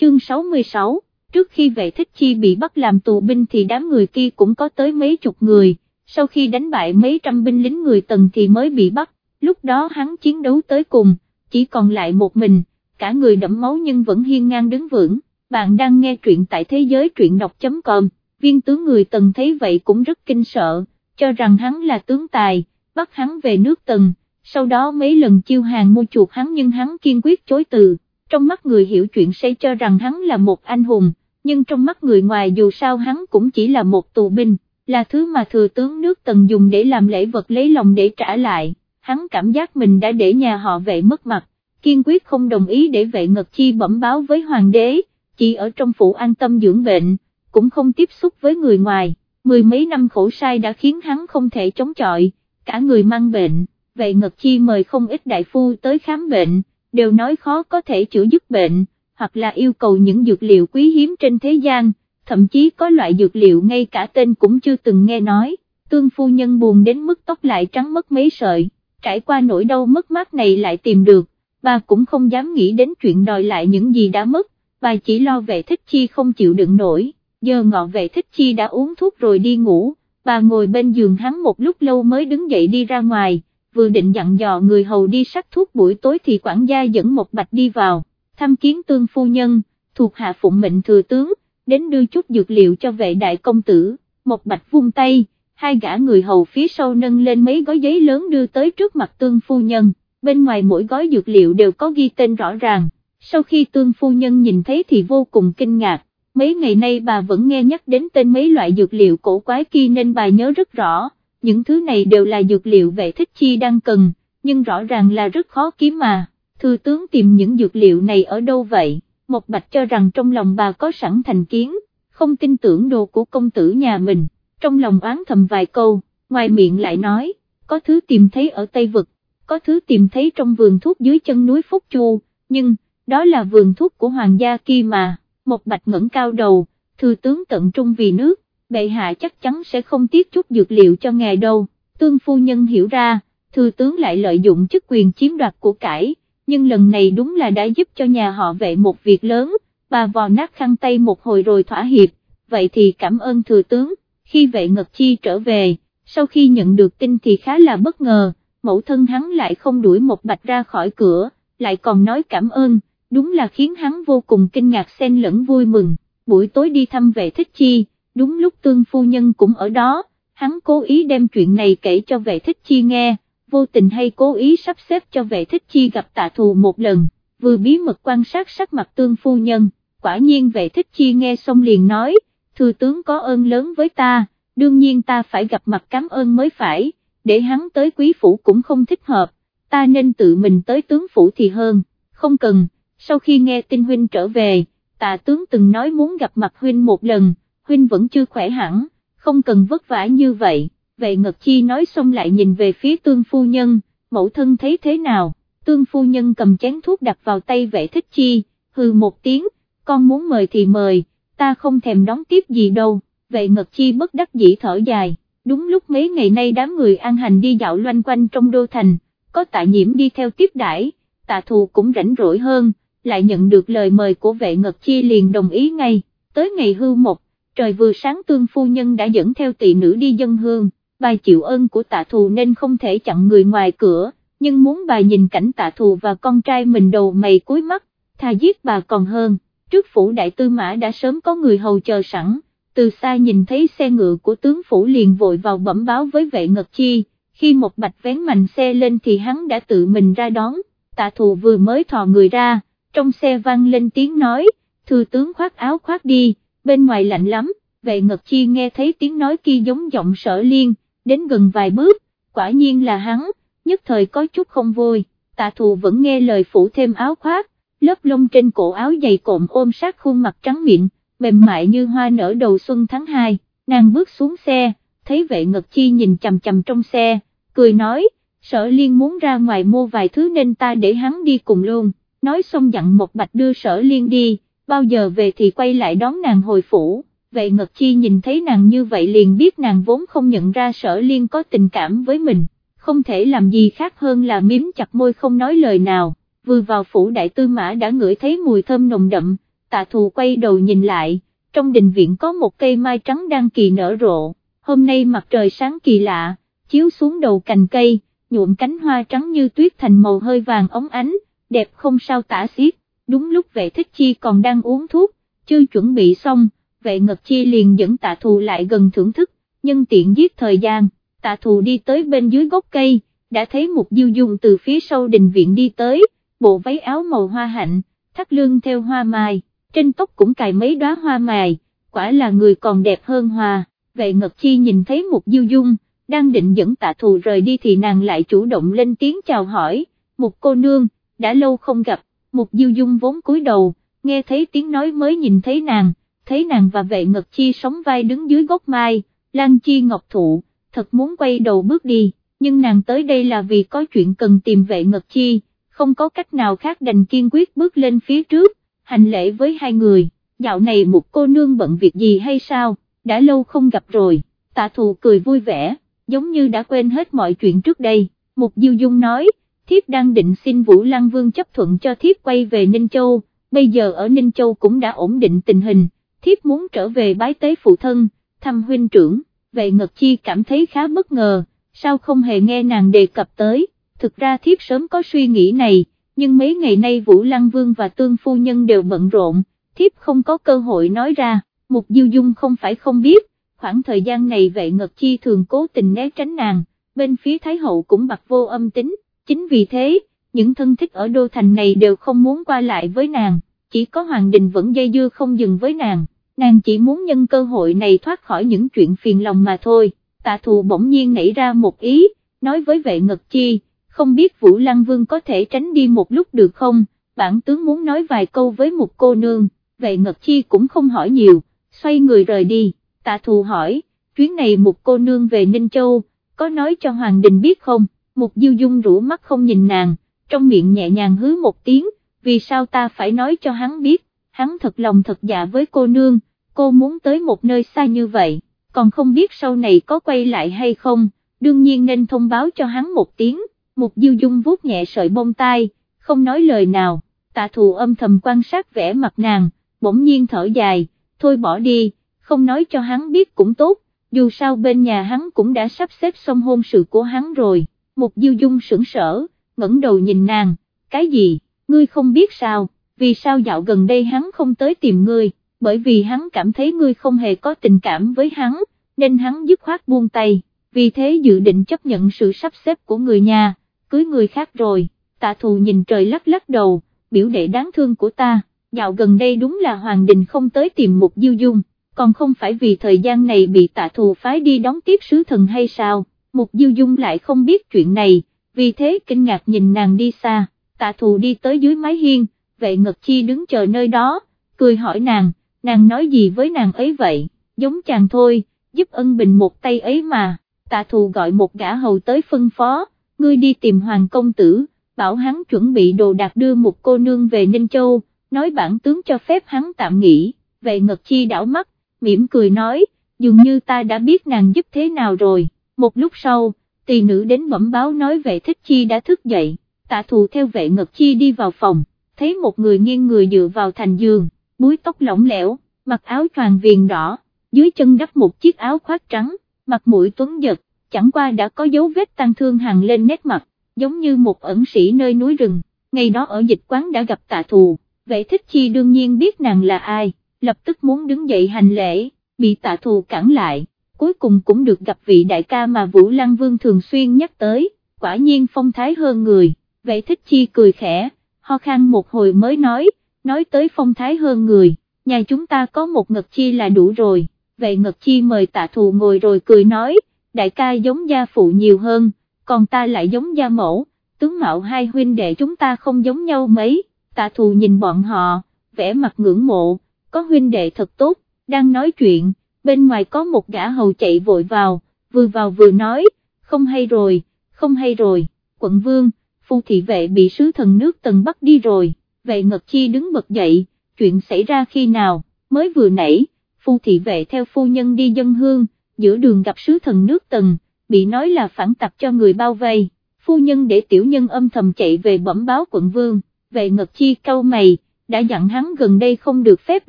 chương 66, trước khi vệ thích chi bị bắt làm tù binh thì đám người kia cũng có tới mấy chục người, sau khi đánh bại mấy trăm binh lính người tần thì mới bị bắt, lúc đó hắn chiến đấu tới cùng, chỉ còn lại một mình, cả người đẫm máu nhưng vẫn hiên ngang đứng vững, bạn đang nghe truyện tại thế giới truyện đọc.com, viên tướng người tần thấy vậy cũng rất kinh sợ, cho rằng hắn là tướng tài, bắt hắn về nước tần, sau đó mấy lần chiêu hàng mua chuộc hắn nhưng hắn kiên quyết chối từ, trong mắt người hiểu chuyện sẽ cho rằng hắn là một anh hùng, nhưng trong mắt người ngoài dù sao hắn cũng chỉ là một tù binh, là thứ mà thừa tướng nước tần dùng để làm lễ vật lấy lòng để trả lại, hắn cảm giác mình đã để nhà họ vệ mất mặt, kiên quyết không đồng ý để vệ ngật chi bẩm báo với hoàng đế, chỉ ở trong phủ an tâm dưỡng bệnh, cũng không tiếp xúc với người ngoài, mười mấy năm khổ sai đã khiến hắn không thể chống chọi, cả người mang bệnh, vệ ngật chi mời không ít đại phu tới khám bệnh, đều nói khó có thể chữa dứt bệnh, hoặc là yêu cầu những dược liệu quý hiếm trên thế gian, thậm chí có loại dược liệu ngay cả tên cũng chưa từng nghe nói, tương phu nhân buồn đến mức tóc lại trắng mất mấy sợi, trải qua nỗi đau mất mát này lại tìm được, bà cũng không dám nghĩ đến chuyện đòi lại những gì đã mất, bà chỉ lo vệ thích chi không chịu đựng nổi, giờ ngọn vệ thích chi đã uống thuốc rồi đi ngủ, bà ngồi bên giường hắn một lúc lâu mới đứng dậy đi ra ngoài, vừa định dặn dò người hầu đi sắc thuốc buổi tối thì quản gia dẫn một bạch đi vào, thăm kiến tương phu nhân, thuộc hạ phụng mệnh thừa tướng, đến đưa chút dược liệu cho vệ đại công tử, một bạch vung tay, hai gã người hầu phía sau nâng lên mấy gói giấy lớn đưa tới trước mặt tương phu nhân, bên ngoài mỗi gói dược liệu đều có ghi tên rõ ràng, sau khi tương phu nhân nhìn thấy thì vô cùng kinh ngạc, mấy ngày nay bà vẫn nghe nhắc đến tên mấy loại dược liệu cổ quái kia nên bà nhớ rất rõ, những thứ này đều là dược liệu vệ thích chi đang cần, nhưng rõ ràng là rất khó kiếm mà, thư tướng tìm những dược liệu này ở đâu vậy, một bạch cho rằng trong lòng bà có sẵn thành kiến, không tin tưởng đồ của công tử nhà mình, trong lòng oán thầm vài câu, ngoài miệng lại nói, có thứ tìm thấy ở Tây Vực, có thứ tìm thấy trong vườn thuốc dưới chân núi Phúc Chu, nhưng, đó là vườn thuốc của hoàng gia kia mà, một bạch ngẩng cao đầu, thư tướng tận trung vì nước, bệ hạ chắc chắn sẽ không tiếc chút dược liệu cho ngài đâu, tương phu nhân hiểu ra, thư tướng lại lợi dụng chức quyền chiếm đoạt của cải, nhưng lần này đúng là đã giúp cho nhà họ vệ một việc lớn, bà vò nát khăn tay một hồi rồi thỏa hiệp, vậy thì cảm ơn thừa tướng, khi vệ ngật chi trở về, sau khi nhận được tin thì khá là bất ngờ, mẫu thân hắn lại không đuổi một bạch ra khỏi cửa, lại còn nói cảm ơn, đúng là khiến hắn vô cùng kinh ngạc xen lẫn vui mừng, buổi tối đi thăm vệ thích chi, đúng lúc tương phu nhân cũng ở đó, hắn cố ý đem chuyện này kể cho vệ thích chi nghe, vô tình hay cố ý sắp xếp cho vệ thích chi gặp tạ thù một lần, vừa bí mật quan sát sắc mặt tương phu nhân, quả nhiên vệ thích chi nghe xong liền nói, thừa tướng có ơn lớn với ta, đương nhiên ta phải gặp mặt cảm ơn mới phải, để hắn tới quý phủ cũng không thích hợp, ta nên tự mình tới tướng phủ thì hơn, không cần, sau khi nghe tin huynh trở về, tạ tướng từng nói muốn gặp mặt huynh một lần, huynh vẫn chưa khỏe hẳn, không cần vất vả như vậy, vệ ngật chi nói xong lại nhìn về phía tương phu nhân, mẫu thân thấy thế nào, tương phu nhân cầm chén thuốc đặt vào tay vệ thích chi, hừ một tiếng, con muốn mời thì mời, ta không thèm đón tiếp gì đâu, vệ ngật chi bất đắc dĩ thở dài, đúng lúc mấy ngày nay đám người an hành đi dạo loanh quanh trong đô thành, có tạ nhiễm đi theo tiếp đãi, tạ thù cũng rảnh rỗi hơn, lại nhận được lời mời của vệ ngật chi liền đồng ý ngay, tới ngày hưu một, trời vừa sáng tương phu nhân đã dẫn theo tỳ nữ đi dân hương, bà chịu ơn của tạ thù nên không thể chặn người ngoài cửa, nhưng muốn bà nhìn cảnh tạ thù và con trai mình đầu mày cuối mắt, thà giết bà còn hơn, trước phủ đại tư mã đã sớm có người hầu chờ sẵn, từ xa nhìn thấy xe ngựa của tướng phủ liền vội vào bẩm báo với vệ ngật chi, khi một bạch vén mạnh xe lên thì hắn đã tự mình ra đón, tạ thù vừa mới thò người ra, trong xe vang lên tiếng nói, thư tướng khoác áo khoác đi, bên ngoài lạnh lắm, vệ ngật chi nghe thấy tiếng nói kia giống giọng sở liên, đến gần vài bước, quả nhiên là hắn, nhất thời có chút không vui, tạ thù vẫn nghe lời phủ thêm áo khoác, lớp lông trên cổ áo dày cộm ôm sát khuôn mặt trắng miệng, mềm mại như hoa nở đầu xuân tháng 2, nàng bước xuống xe, thấy vệ ngật chi nhìn chầm chầm trong xe, cười nói, sở liên muốn ra ngoài mua vài thứ nên ta để hắn đi cùng luôn, nói xong dặn một bạch đưa sở liên đi, bao giờ về thì quay lại đón nàng hồi phủ. Vậy ngật chi nhìn thấy nàng như vậy liền biết nàng vốn không nhận ra sở liên có tình cảm với mình, không thể làm gì khác hơn là miếm chặt môi không nói lời nào, vừa vào phủ đại tư mã đã ngửi thấy mùi thơm nồng đậm, tạ thù quay đầu nhìn lại, trong đình viện có một cây mai trắng đang kỳ nở rộ, hôm nay mặt trời sáng kỳ lạ, chiếu xuống đầu cành cây, nhuộm cánh hoa trắng như tuyết thành màu hơi vàng ống ánh, đẹp không sao tả xiết, đúng lúc vệ thích chi còn đang uống thuốc, chưa chuẩn bị xong, vệ ngật chi liền dẫn tạ thù lại gần thưởng thức, nhân tiện giết thời gian, tạ thù đi tới bên dưới gốc cây, đã thấy một diêu dung từ phía sau đình viện đi tới, bộ váy áo màu hoa hạnh, thắt lưng theo hoa mai, trên tóc cũng cài mấy đóa hoa mài, quả là người còn đẹp hơn hoa, vệ ngật chi nhìn thấy một diêu dung, đang định dẫn tạ thù rời đi thì nàng lại chủ động lên tiếng chào hỏi, một cô nương, đã lâu không gặp, một diêu dung vốn cúi đầu, nghe thấy tiếng nói mới nhìn thấy nàng, thấy nàng và vệ ngật chi sống vai đứng dưới gốc mai, lan chi ngọc thụ, thật muốn quay đầu bước đi, nhưng nàng tới đây là vì có chuyện cần tìm vệ ngật chi, không có cách nào khác đành kiên quyết bước lên phía trước, hành lễ với hai người, dạo này một cô nương bận việc gì hay sao, đã lâu không gặp rồi, tạ thù cười vui vẻ, giống như đã quên hết mọi chuyện trước đây, Mục Diêu Dung nói, thiếp đang định xin Vũ Lăng Vương chấp thuận cho thiếp quay về Ninh Châu, bây giờ ở Ninh Châu cũng đã ổn định tình hình, thiếp muốn trở về bái tế phụ thân, thăm huynh trưởng, vệ Ngật Chi cảm thấy khá bất ngờ, sao không hề nghe nàng đề cập tới, thực ra thiếp sớm có suy nghĩ này, nhưng mấy ngày nay Vũ Lăng Vương và Tương Phu Nhân đều bận rộn, thiếp không có cơ hội nói ra, Mục Diêu Dung không phải không biết, khoảng thời gian này vệ Ngật Chi thường cố tình né tránh nàng, bên phía Thái Hậu cũng bạc vô âm tính, chính vì thế, những thân thích ở Đô Thành này đều không muốn qua lại với nàng, chỉ có Hoàng Đình vẫn dây dưa không dừng với nàng, nàng chỉ muốn nhân cơ hội này thoát khỏi những chuyện phiền lòng mà thôi, tạ thù bỗng nhiên nảy ra một ý, nói với vệ Ngật Chi, không biết Vũ Lăng Vương có thể tránh đi một lúc được không, bản tướng muốn nói vài câu với một cô nương, vệ Ngật Chi cũng không hỏi nhiều, xoay người rời đi, tạ thù hỏi, chuyến này một cô nương về Ninh Châu, có nói cho Hoàng Đình biết không, một diêu dung rũ mắt không nhìn nàng, trong miệng nhẹ nhàng hứ một tiếng, vì sao ta phải nói cho hắn biết, hắn thật lòng thật dạ với cô nương, cô muốn tới một nơi xa như vậy, còn không biết sau này có quay lại hay không, đương nhiên nên thông báo cho hắn một tiếng, một diêu dung vuốt nhẹ sợi bông tai, không nói lời nào, tạ thù âm thầm quan sát vẻ mặt nàng, bỗng nhiên thở dài, thôi bỏ đi, không nói cho hắn biết cũng tốt, dù sao bên nhà hắn cũng đã sắp xếp xong hôn sự của hắn rồi, một diêu dung sững sở, ngẩng đầu nhìn nàng, cái gì, ngươi không biết sao, vì sao dạo gần đây hắn không tới tìm ngươi, bởi vì hắn cảm thấy ngươi không hề có tình cảm với hắn, nên hắn dứt khoát buông tay, vì thế dự định chấp nhận sự sắp xếp của người nhà, cưới người khác rồi, tạ thù nhìn trời lắc lắc đầu, biểu đệ đáng thương của ta, dạo gần đây đúng là Hoàng Đình không tới tìm một diêu dung còn không phải vì thời gian này bị tạ thù phái đi đón tiếp sứ thần hay sao, Mục Diêu Dung lại không biết chuyện này, vì thế kinh ngạc nhìn nàng đi xa, tạ thù đi tới dưới mái hiên, vệ ngật chi đứng chờ nơi đó, cười hỏi nàng, nàng nói gì với nàng ấy vậy, giống chàng thôi, giúp ân bình một tay ấy mà, tạ thù gọi một gã hầu tới phân phó, ngươi đi tìm hoàng công tử, bảo hắn chuẩn bị đồ đạc đưa một cô nương về Ninh Châu, nói bản tướng cho phép hắn tạm nghỉ, vệ ngật chi đảo mắt, mỉm cười nói, dường như ta đã biết nàng giúp thế nào rồi, một lúc sau, tỳ nữ đến bẩm báo nói vệ thích chi đã thức dậy, tạ thù theo vệ ngật chi đi vào phòng, thấy một người nghiêng người dựa vào thành giường, búi tóc lỏng lẻo, mặc áo choàng viền đỏ, dưới chân đắp một chiếc áo khoác trắng, mặt mũi tuấn giật, chẳng qua đã có dấu vết tăng thương hằng lên nét mặt, giống như một ẩn sĩ nơi núi rừng, ngày đó ở dịch quán đã gặp tạ thù, vệ thích chi đương nhiên biết nàng là ai lập tức muốn đứng dậy hành lễ, bị tạ thù cản lại, cuối cùng cũng được gặp vị đại ca mà Vũ Lăng Vương thường xuyên nhắc tới, quả nhiên phong thái hơn người, vệ thích chi cười khẽ, ho khan một hồi mới nói, nói tới phong thái hơn người, nhà chúng ta có một ngật chi là đủ rồi, vệ ngật chi mời tạ thù ngồi rồi cười nói, đại ca giống gia phụ nhiều hơn, còn ta lại giống gia mẫu, tướng mạo hai huynh đệ chúng ta không giống nhau mấy, tạ thù nhìn bọn họ, vẽ mặt ngưỡng mộ, có huynh đệ thật tốt, đang nói chuyện, bên ngoài có một gã hầu chạy vội vào, vừa vào vừa nói, không hay rồi, không hay rồi, quận vương, phu thị vệ bị sứ thần nước tần bắt đi rồi, vệ ngật chi đứng bật dậy, chuyện xảy ra khi nào, mới vừa nãy, phu thị vệ theo phu nhân đi dân hương, giữa đường gặp sứ thần nước tần, bị nói là phản tặc cho người bao vây, phu nhân để tiểu nhân âm thầm chạy về bẩm báo quận vương, vệ ngật chi cau mày, đã dặn hắn gần đây không được phép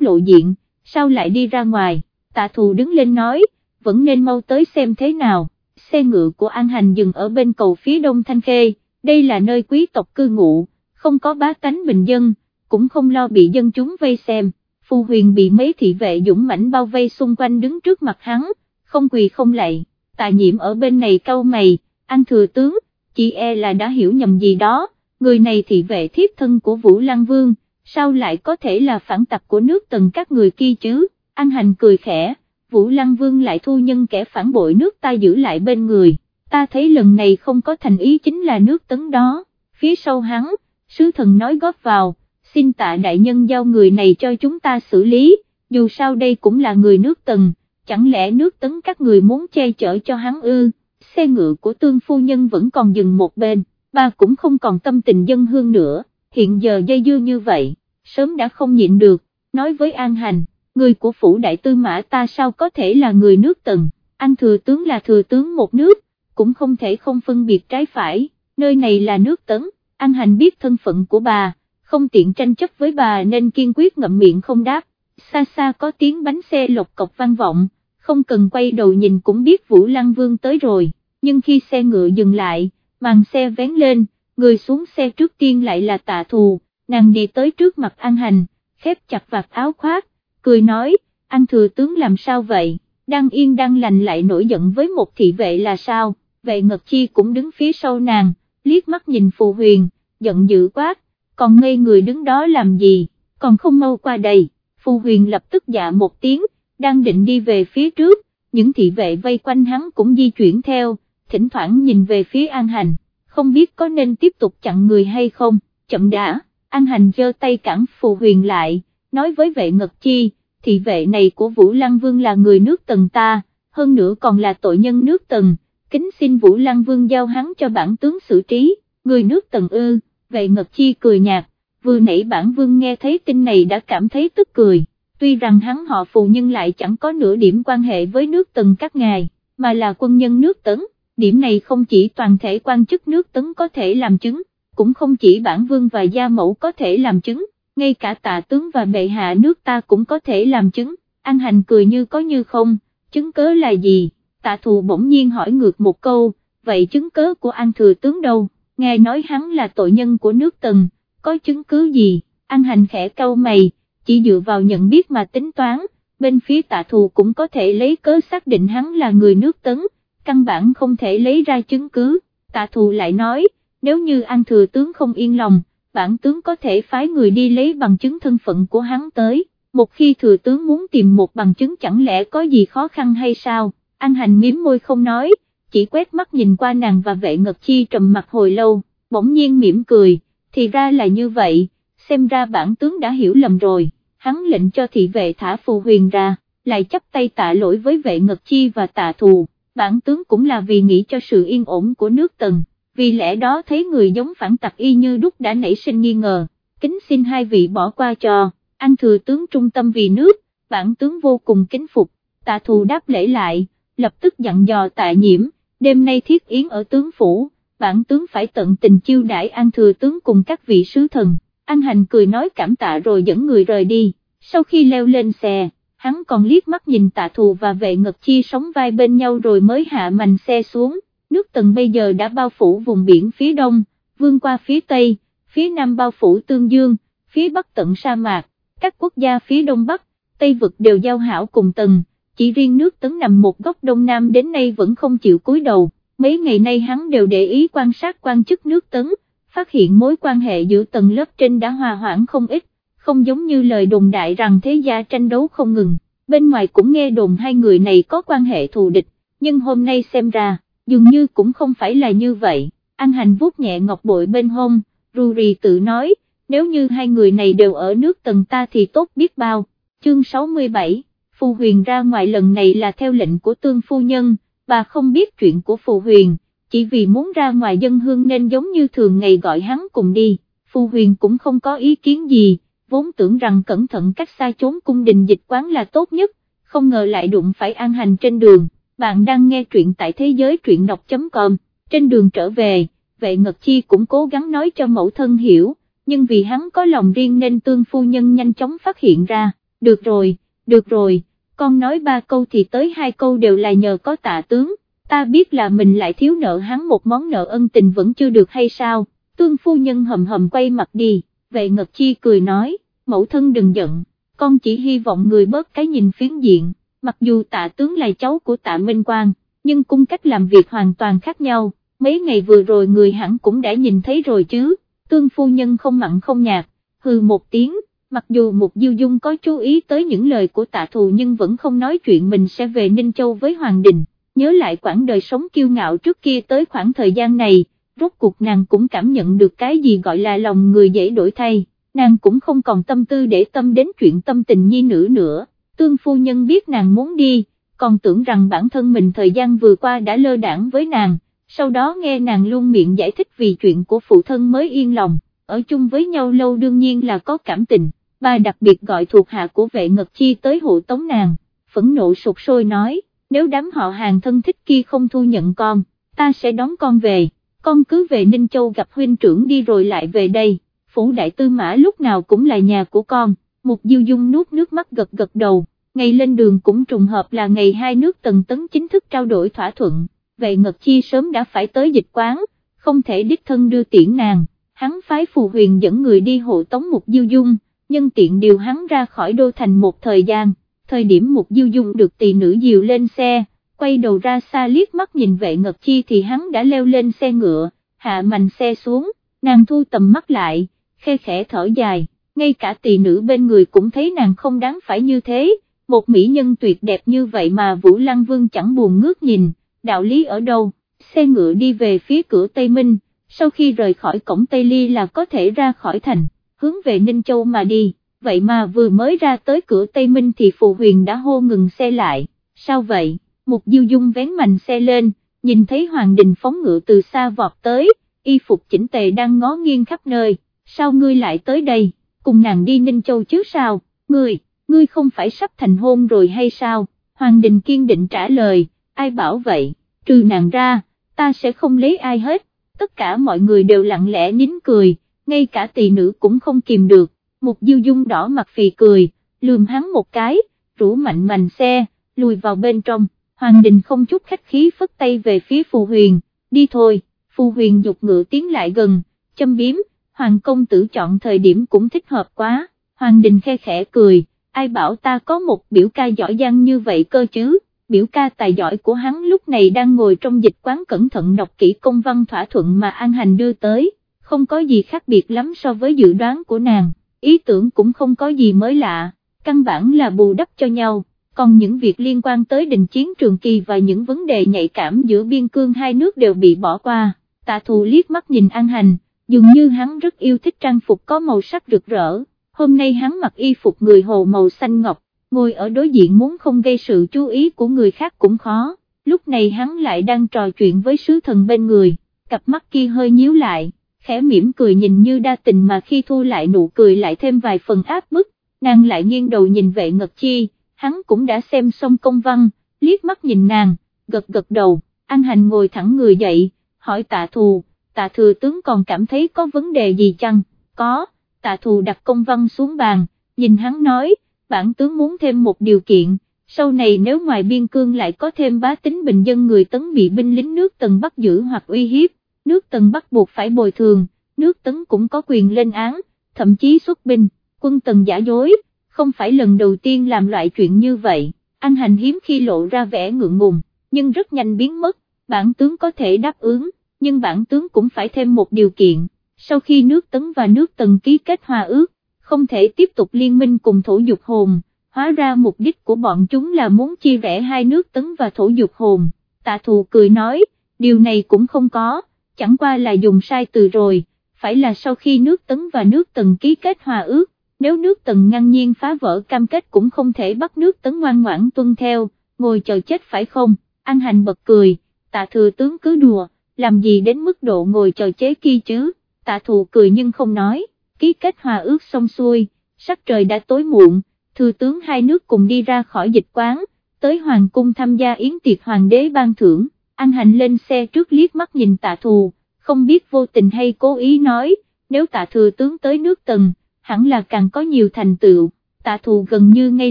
lộ diện, sao lại đi ra ngoài, tạ thù đứng lên nói, vẫn nên mau tới xem thế nào, xe ngựa của An Hành dừng ở bên cầu phía đông Thanh Khê, đây là nơi quý tộc cư ngụ, không có bá tánh bình dân, cũng không lo bị dân chúng vây xem, phù huyền bị mấy thị vệ dũng mãnh bao vây xung quanh đứng trước mặt hắn, không quỳ không lạy, tạ nhiễm ở bên này câu mày, An thừa tướng, chị e là đã hiểu nhầm gì đó, người này thị vệ thiếp thân của Vũ Lăng Vương, sao lại có thể là phản tặc của nước tần các người kia chứ, An Hành cười khẽ, Vũ Lăng Vương lại thu nhân kẻ phản bội nước ta giữ lại bên người, ta thấy lần này không có thành ý chính là nước tấn đó, phía sau hắn, sứ thần nói góp vào, xin tạ đại nhân giao người này cho chúng ta xử lý, dù sao đây cũng là người nước tần, chẳng lẽ nước tấn các người muốn che chở cho hắn ư, xe ngựa của tương phu nhân vẫn còn dừng một bên, bà cũng không còn tâm tình dân hương nữa, hiện giờ dây dưa như vậy, sớm đã không nhịn được, nói với An Hành, người của phủ đại tư mã ta sao có thể là người nước tần, An thừa tướng là thừa tướng một nước, cũng không thể không phân biệt trái phải, nơi này là nước tấn, An Hành biết thân phận của bà, không tiện tranh chấp với bà nên kiên quyết ngậm miệng không đáp, xa xa có tiếng bánh xe lộc cọc vang vọng, không cần quay đầu nhìn cũng biết Vũ Lăng Vương tới rồi, nhưng khi xe ngựa dừng lại, màn xe vén lên, người xuống xe trước tiên lại là tạ thù, nàng đi tới trước mặt An Hành, khép chặt vạt áo khoác, cười nói, anh thừa tướng làm sao vậy, đang yên đang lành lại nổi giận với một thị vệ là sao, vệ ngật chi cũng đứng phía sau nàng, liếc mắt nhìn phù huyền, giận dữ quát, còn ngây người đứng đó làm gì, còn không mau qua đây, phù huyền lập tức dạ một tiếng, đang định đi về phía trước, những thị vệ vây quanh hắn cũng di chuyển theo, thỉnh thoảng nhìn về phía An Hành, không biết có nên tiếp tục chặn người hay không, chậm đã, An Hành giơ tay cản phù huyền lại, nói với vệ ngật chi, thị vệ này của Vũ Lăng Vương là người nước tần ta, hơn nữa còn là tội nhân nước tần, kính xin Vũ Lăng Vương giao hắn cho bản tướng xử trí, người nước tần ư, vệ ngật chi cười nhạt, vừa nãy bản vương nghe thấy tin này đã cảm thấy tức cười, tuy rằng hắn họ phù nhưng lại chẳng có nửa điểm quan hệ với nước tần các ngài, mà là quân nhân nước tấn, điểm này không chỉ toàn thể quan chức nước tấn có thể làm chứng, cũng không chỉ bản vương và gia mẫu có thể làm chứng, ngay cả tạ tướng và bệ hạ nước ta cũng có thể làm chứng, An Hành cười như có như không, chứng cớ là gì, tạ thù bỗng nhiên hỏi ngược một câu, vậy chứng cớ của An Thừa tướng đâu, nghe nói hắn là tội nhân của nước Tần, có chứng cứ gì, An Hành khẽ câu mày, chỉ dựa vào nhận biết mà tính toán, bên phía tạ thù cũng có thể lấy cớ xác định hắn là người nước Tấn, căn bản không thể lấy ra chứng cứ, tạ thù lại nói, nếu như An Thừa tướng không yên lòng, bản tướng có thể phái người đi lấy bằng chứng thân phận của hắn tới, một khi thừa tướng muốn tìm một bằng chứng chẳng lẽ có gì khó khăn hay sao, An Hành miếm môi không nói, chỉ quét mắt nhìn qua nàng và vệ ngật chi trầm mặt hồi lâu, bỗng nhiên mỉm cười, thì ra là như vậy, xem ra bản tướng đã hiểu lầm rồi, hắn lệnh cho thị vệ thả phù huyền ra, lại chấp tay tạ lỗi với vệ ngật chi và tạ thù, bản tướng cũng là vì nghĩ cho sự yên ổn của nước tần vì lẽ đó thấy người giống phản tặc y như đúc đã nảy sinh nghi ngờ, kính xin hai vị bỏ qua cho, anh thừa tướng trung tâm vì nước, bản tướng vô cùng kính phục, tạ thù đáp lễ lại, lập tức dặn dò tạ nhiễm, đêm nay thiết yến ở tướng phủ, bản tướng phải tận tình chiêu đãi an thừa tướng cùng các vị sứ thần, an hành cười nói cảm tạ rồi dẫn người rời đi, sau khi leo lên xe, hắn còn liếc mắt nhìn tạ thù và vệ ngật chi sống vai bên nhau rồi mới hạ mành xe xuống nước tần bây giờ đã bao phủ vùng biển phía đông, vươn qua phía tây, phía nam bao phủ tương dương, phía bắc tận sa mạc, các quốc gia phía đông bắc, tây vực đều giao hảo cùng tần, chỉ riêng nước tấn nằm một góc đông nam đến nay vẫn không chịu cúi đầu, mấy ngày nay hắn đều để ý quan sát quan chức nước tấn, phát hiện mối quan hệ giữa tầng lớp trên đã hòa hoãn không ít, không giống như lời đồn đại rằng thế gia tranh đấu không ngừng, bên ngoài cũng nghe đồn hai người này có quan hệ thù địch, nhưng hôm nay xem ra dường như cũng không phải là như vậy, An Hành vuốt nhẹ ngọc bội bên hông, ru rì tự nói, nếu như hai người này đều ở nước tầng ta thì tốt biết bao, chương 67, Phù Huyền ra ngoài lần này là theo lệnh của tương phu nhân, bà không biết chuyện của Phù Huyền, chỉ vì muốn ra ngoài dân hương nên giống như thường ngày gọi hắn cùng đi, Phù Huyền cũng không có ý kiến gì, vốn tưởng rằng cẩn thận cách xa trốn cung đình dịch quán là tốt nhất, không ngờ lại đụng phải an hành trên đường bạn đang nghe truyện tại thế giới truyện đọc.com, trên đường trở về, vệ ngật chi cũng cố gắng nói cho mẫu thân hiểu, nhưng vì hắn có lòng riêng nên tương phu nhân nhanh chóng phát hiện ra, được rồi, được rồi, con nói ba câu thì tới hai câu đều là nhờ có tạ tướng, ta biết là mình lại thiếu nợ hắn một món nợ ân tình vẫn chưa được hay sao, tương phu nhân hầm hầm quay mặt đi, vệ ngật chi cười nói, mẫu thân đừng giận, con chỉ hy vọng người bớt cái nhìn phiến diện, mặc dù tạ tướng là cháu của tạ Minh Quang, nhưng cung cách làm việc hoàn toàn khác nhau, mấy ngày vừa rồi người hẳn cũng đã nhìn thấy rồi chứ, tương phu nhân không mặn không nhạt, hừ một tiếng, mặc dù Mục Diêu Dung có chú ý tới những lời của tạ thù nhưng vẫn không nói chuyện mình sẽ về Ninh Châu với Hoàng Đình, nhớ lại quãng đời sống kiêu ngạo trước kia tới khoảng thời gian này, rốt cuộc nàng cũng cảm nhận được cái gì gọi là lòng người dễ đổi thay, nàng cũng không còn tâm tư để tâm đến chuyện tâm tình nhi nữ nữa, tương phu nhân biết nàng muốn đi, còn tưởng rằng bản thân mình thời gian vừa qua đã lơ đảng với nàng, sau đó nghe nàng luôn miệng giải thích vì chuyện của phụ thân mới yên lòng, ở chung với nhau lâu đương nhiên là có cảm tình, bà đặc biệt gọi thuộc hạ của vệ ngật chi tới hộ tống nàng, phẫn nộ sụt sôi nói, nếu đám họ hàng thân thích kia không thu nhận con, ta sẽ đón con về, con cứ về Ninh Châu gặp huynh trưởng đi rồi lại về đây, phủ đại tư mã lúc nào cũng là nhà của con, một diêu dung nuốt nước mắt gật gật đầu, ngày lên đường cũng trùng hợp là ngày hai nước tần tấn chính thức trao đổi thỏa thuận, vệ ngật chi sớm đã phải tới dịch quán, không thể đích thân đưa tiễn nàng, hắn phái phù huyền dẫn người đi hộ tống một diêu dung, nhân tiện điều hắn ra khỏi đô thành một thời gian, thời điểm một diêu dung được tỳ nữ dìu lên xe, quay đầu ra xa liếc mắt nhìn vệ ngật chi thì hắn đã leo lên xe ngựa, hạ mạnh xe xuống, nàng thu tầm mắt lại, khe khẽ thở dài, ngay cả tỳ nữ bên người cũng thấy nàng không đáng phải như thế, một mỹ nhân tuyệt đẹp như vậy mà Vũ Lăng Vương chẳng buồn ngước nhìn, đạo lý ở đâu, xe ngựa đi về phía cửa Tây Minh, sau khi rời khỏi cổng Tây Ly là có thể ra khỏi thành, hướng về Ninh Châu mà đi, vậy mà vừa mới ra tới cửa Tây Minh thì Phù Huyền đã hô ngừng xe lại, sao vậy, một diêu dung vén mạnh xe lên, nhìn thấy Hoàng Đình phóng ngựa từ xa vọt tới, y phục chỉnh tề đang ngó nghiêng khắp nơi, sao ngươi lại tới đây, cùng nàng đi Ninh Châu chứ sao, ngươi, ngươi không phải sắp thành hôn rồi hay sao, Hoàng Đình kiên định trả lời, ai bảo vậy, trừ nàng ra, ta sẽ không lấy ai hết, tất cả mọi người đều lặng lẽ nín cười, ngay cả tỳ nữ cũng không kìm được, một diêu dung đỏ mặt phì cười, lườm hắn một cái, rủ mạnh mạnh xe, lùi vào bên trong, Hoàng Đình không chút khách khí phất tay về phía Phù Huyền, đi thôi, Phù Huyền dục ngựa tiến lại gần, châm biếm, Hoàng công tử chọn thời điểm cũng thích hợp quá, Hoàng Đình khe khẽ cười, ai bảo ta có một biểu ca giỏi giang như vậy cơ chứ, biểu ca tài giỏi của hắn lúc này đang ngồi trong dịch quán cẩn thận đọc kỹ công văn thỏa thuận mà An Hành đưa tới, không có gì khác biệt lắm so với dự đoán của nàng, ý tưởng cũng không có gì mới lạ, căn bản là bù đắp cho nhau, còn những việc liên quan tới đình chiến trường kỳ và những vấn đề nhạy cảm giữa biên cương hai nước đều bị bỏ qua, tạ thù liếc mắt nhìn An Hành, dường như hắn rất yêu thích trang phục có màu sắc rực rỡ, hôm nay hắn mặc y phục người hồ màu xanh ngọc, ngồi ở đối diện muốn không gây sự chú ý của người khác cũng khó, lúc này hắn lại đang trò chuyện với sứ thần bên người, cặp mắt kia hơi nhíu lại, khẽ mỉm cười nhìn như đa tình mà khi thu lại nụ cười lại thêm vài phần áp bức, nàng lại nghiêng đầu nhìn vệ ngật chi, hắn cũng đã xem xong công văn, liếc mắt nhìn nàng, gật gật đầu, an hành ngồi thẳng người dậy, hỏi tạ thù, tạ thừa tướng còn cảm thấy có vấn đề gì chăng, có, tạ thù đặt công văn xuống bàn, nhìn hắn nói, bản tướng muốn thêm một điều kiện, sau này nếu ngoài biên cương lại có thêm bá tính bình dân người tấn bị binh lính nước tần bắt giữ hoặc uy hiếp, nước tần bắt buộc phải bồi thường, nước tấn cũng có quyền lên án, thậm chí xuất binh, quân tần giả dối, không phải lần đầu tiên làm loại chuyện như vậy, Anh Hành hiếm khi lộ ra vẻ ngượng ngùng, nhưng rất nhanh biến mất, bản tướng có thể đáp ứng, nhưng bản tướng cũng phải thêm một điều kiện, sau khi nước tấn và nước tần ký kết hòa ước, không thể tiếp tục liên minh cùng thổ dục hồn, hóa ra mục đích của bọn chúng là muốn chia rẽ hai nước tấn và thổ dục hồn, tạ thù cười nói, điều này cũng không có, chẳng qua là dùng sai từ rồi, phải là sau khi nước tấn và nước tần ký kết hòa ước, nếu nước tần ngang nhiên phá vỡ cam kết cũng không thể bắt nước tấn ngoan ngoãn tuân theo, ngồi chờ chết phải không, An Hành bật cười, tạ thừa tướng cứ đùa, làm gì đến mức độ ngồi chờ chế kia chứ, tạ thù cười nhưng không nói ký kết hòa ước xong xuôi, sắc trời đã tối muộn, thư tướng hai nước cùng đi ra khỏi dịch quán, tới hoàng cung tham gia yến tiệc hoàng đế ban thưởng, An Hành lên xe trước liếc mắt nhìn tạ thù, không biết vô tình hay cố ý nói, nếu tạ thừa tướng tới nước tần, hẳn là càng có nhiều thành tựu, tạ thù gần như ngay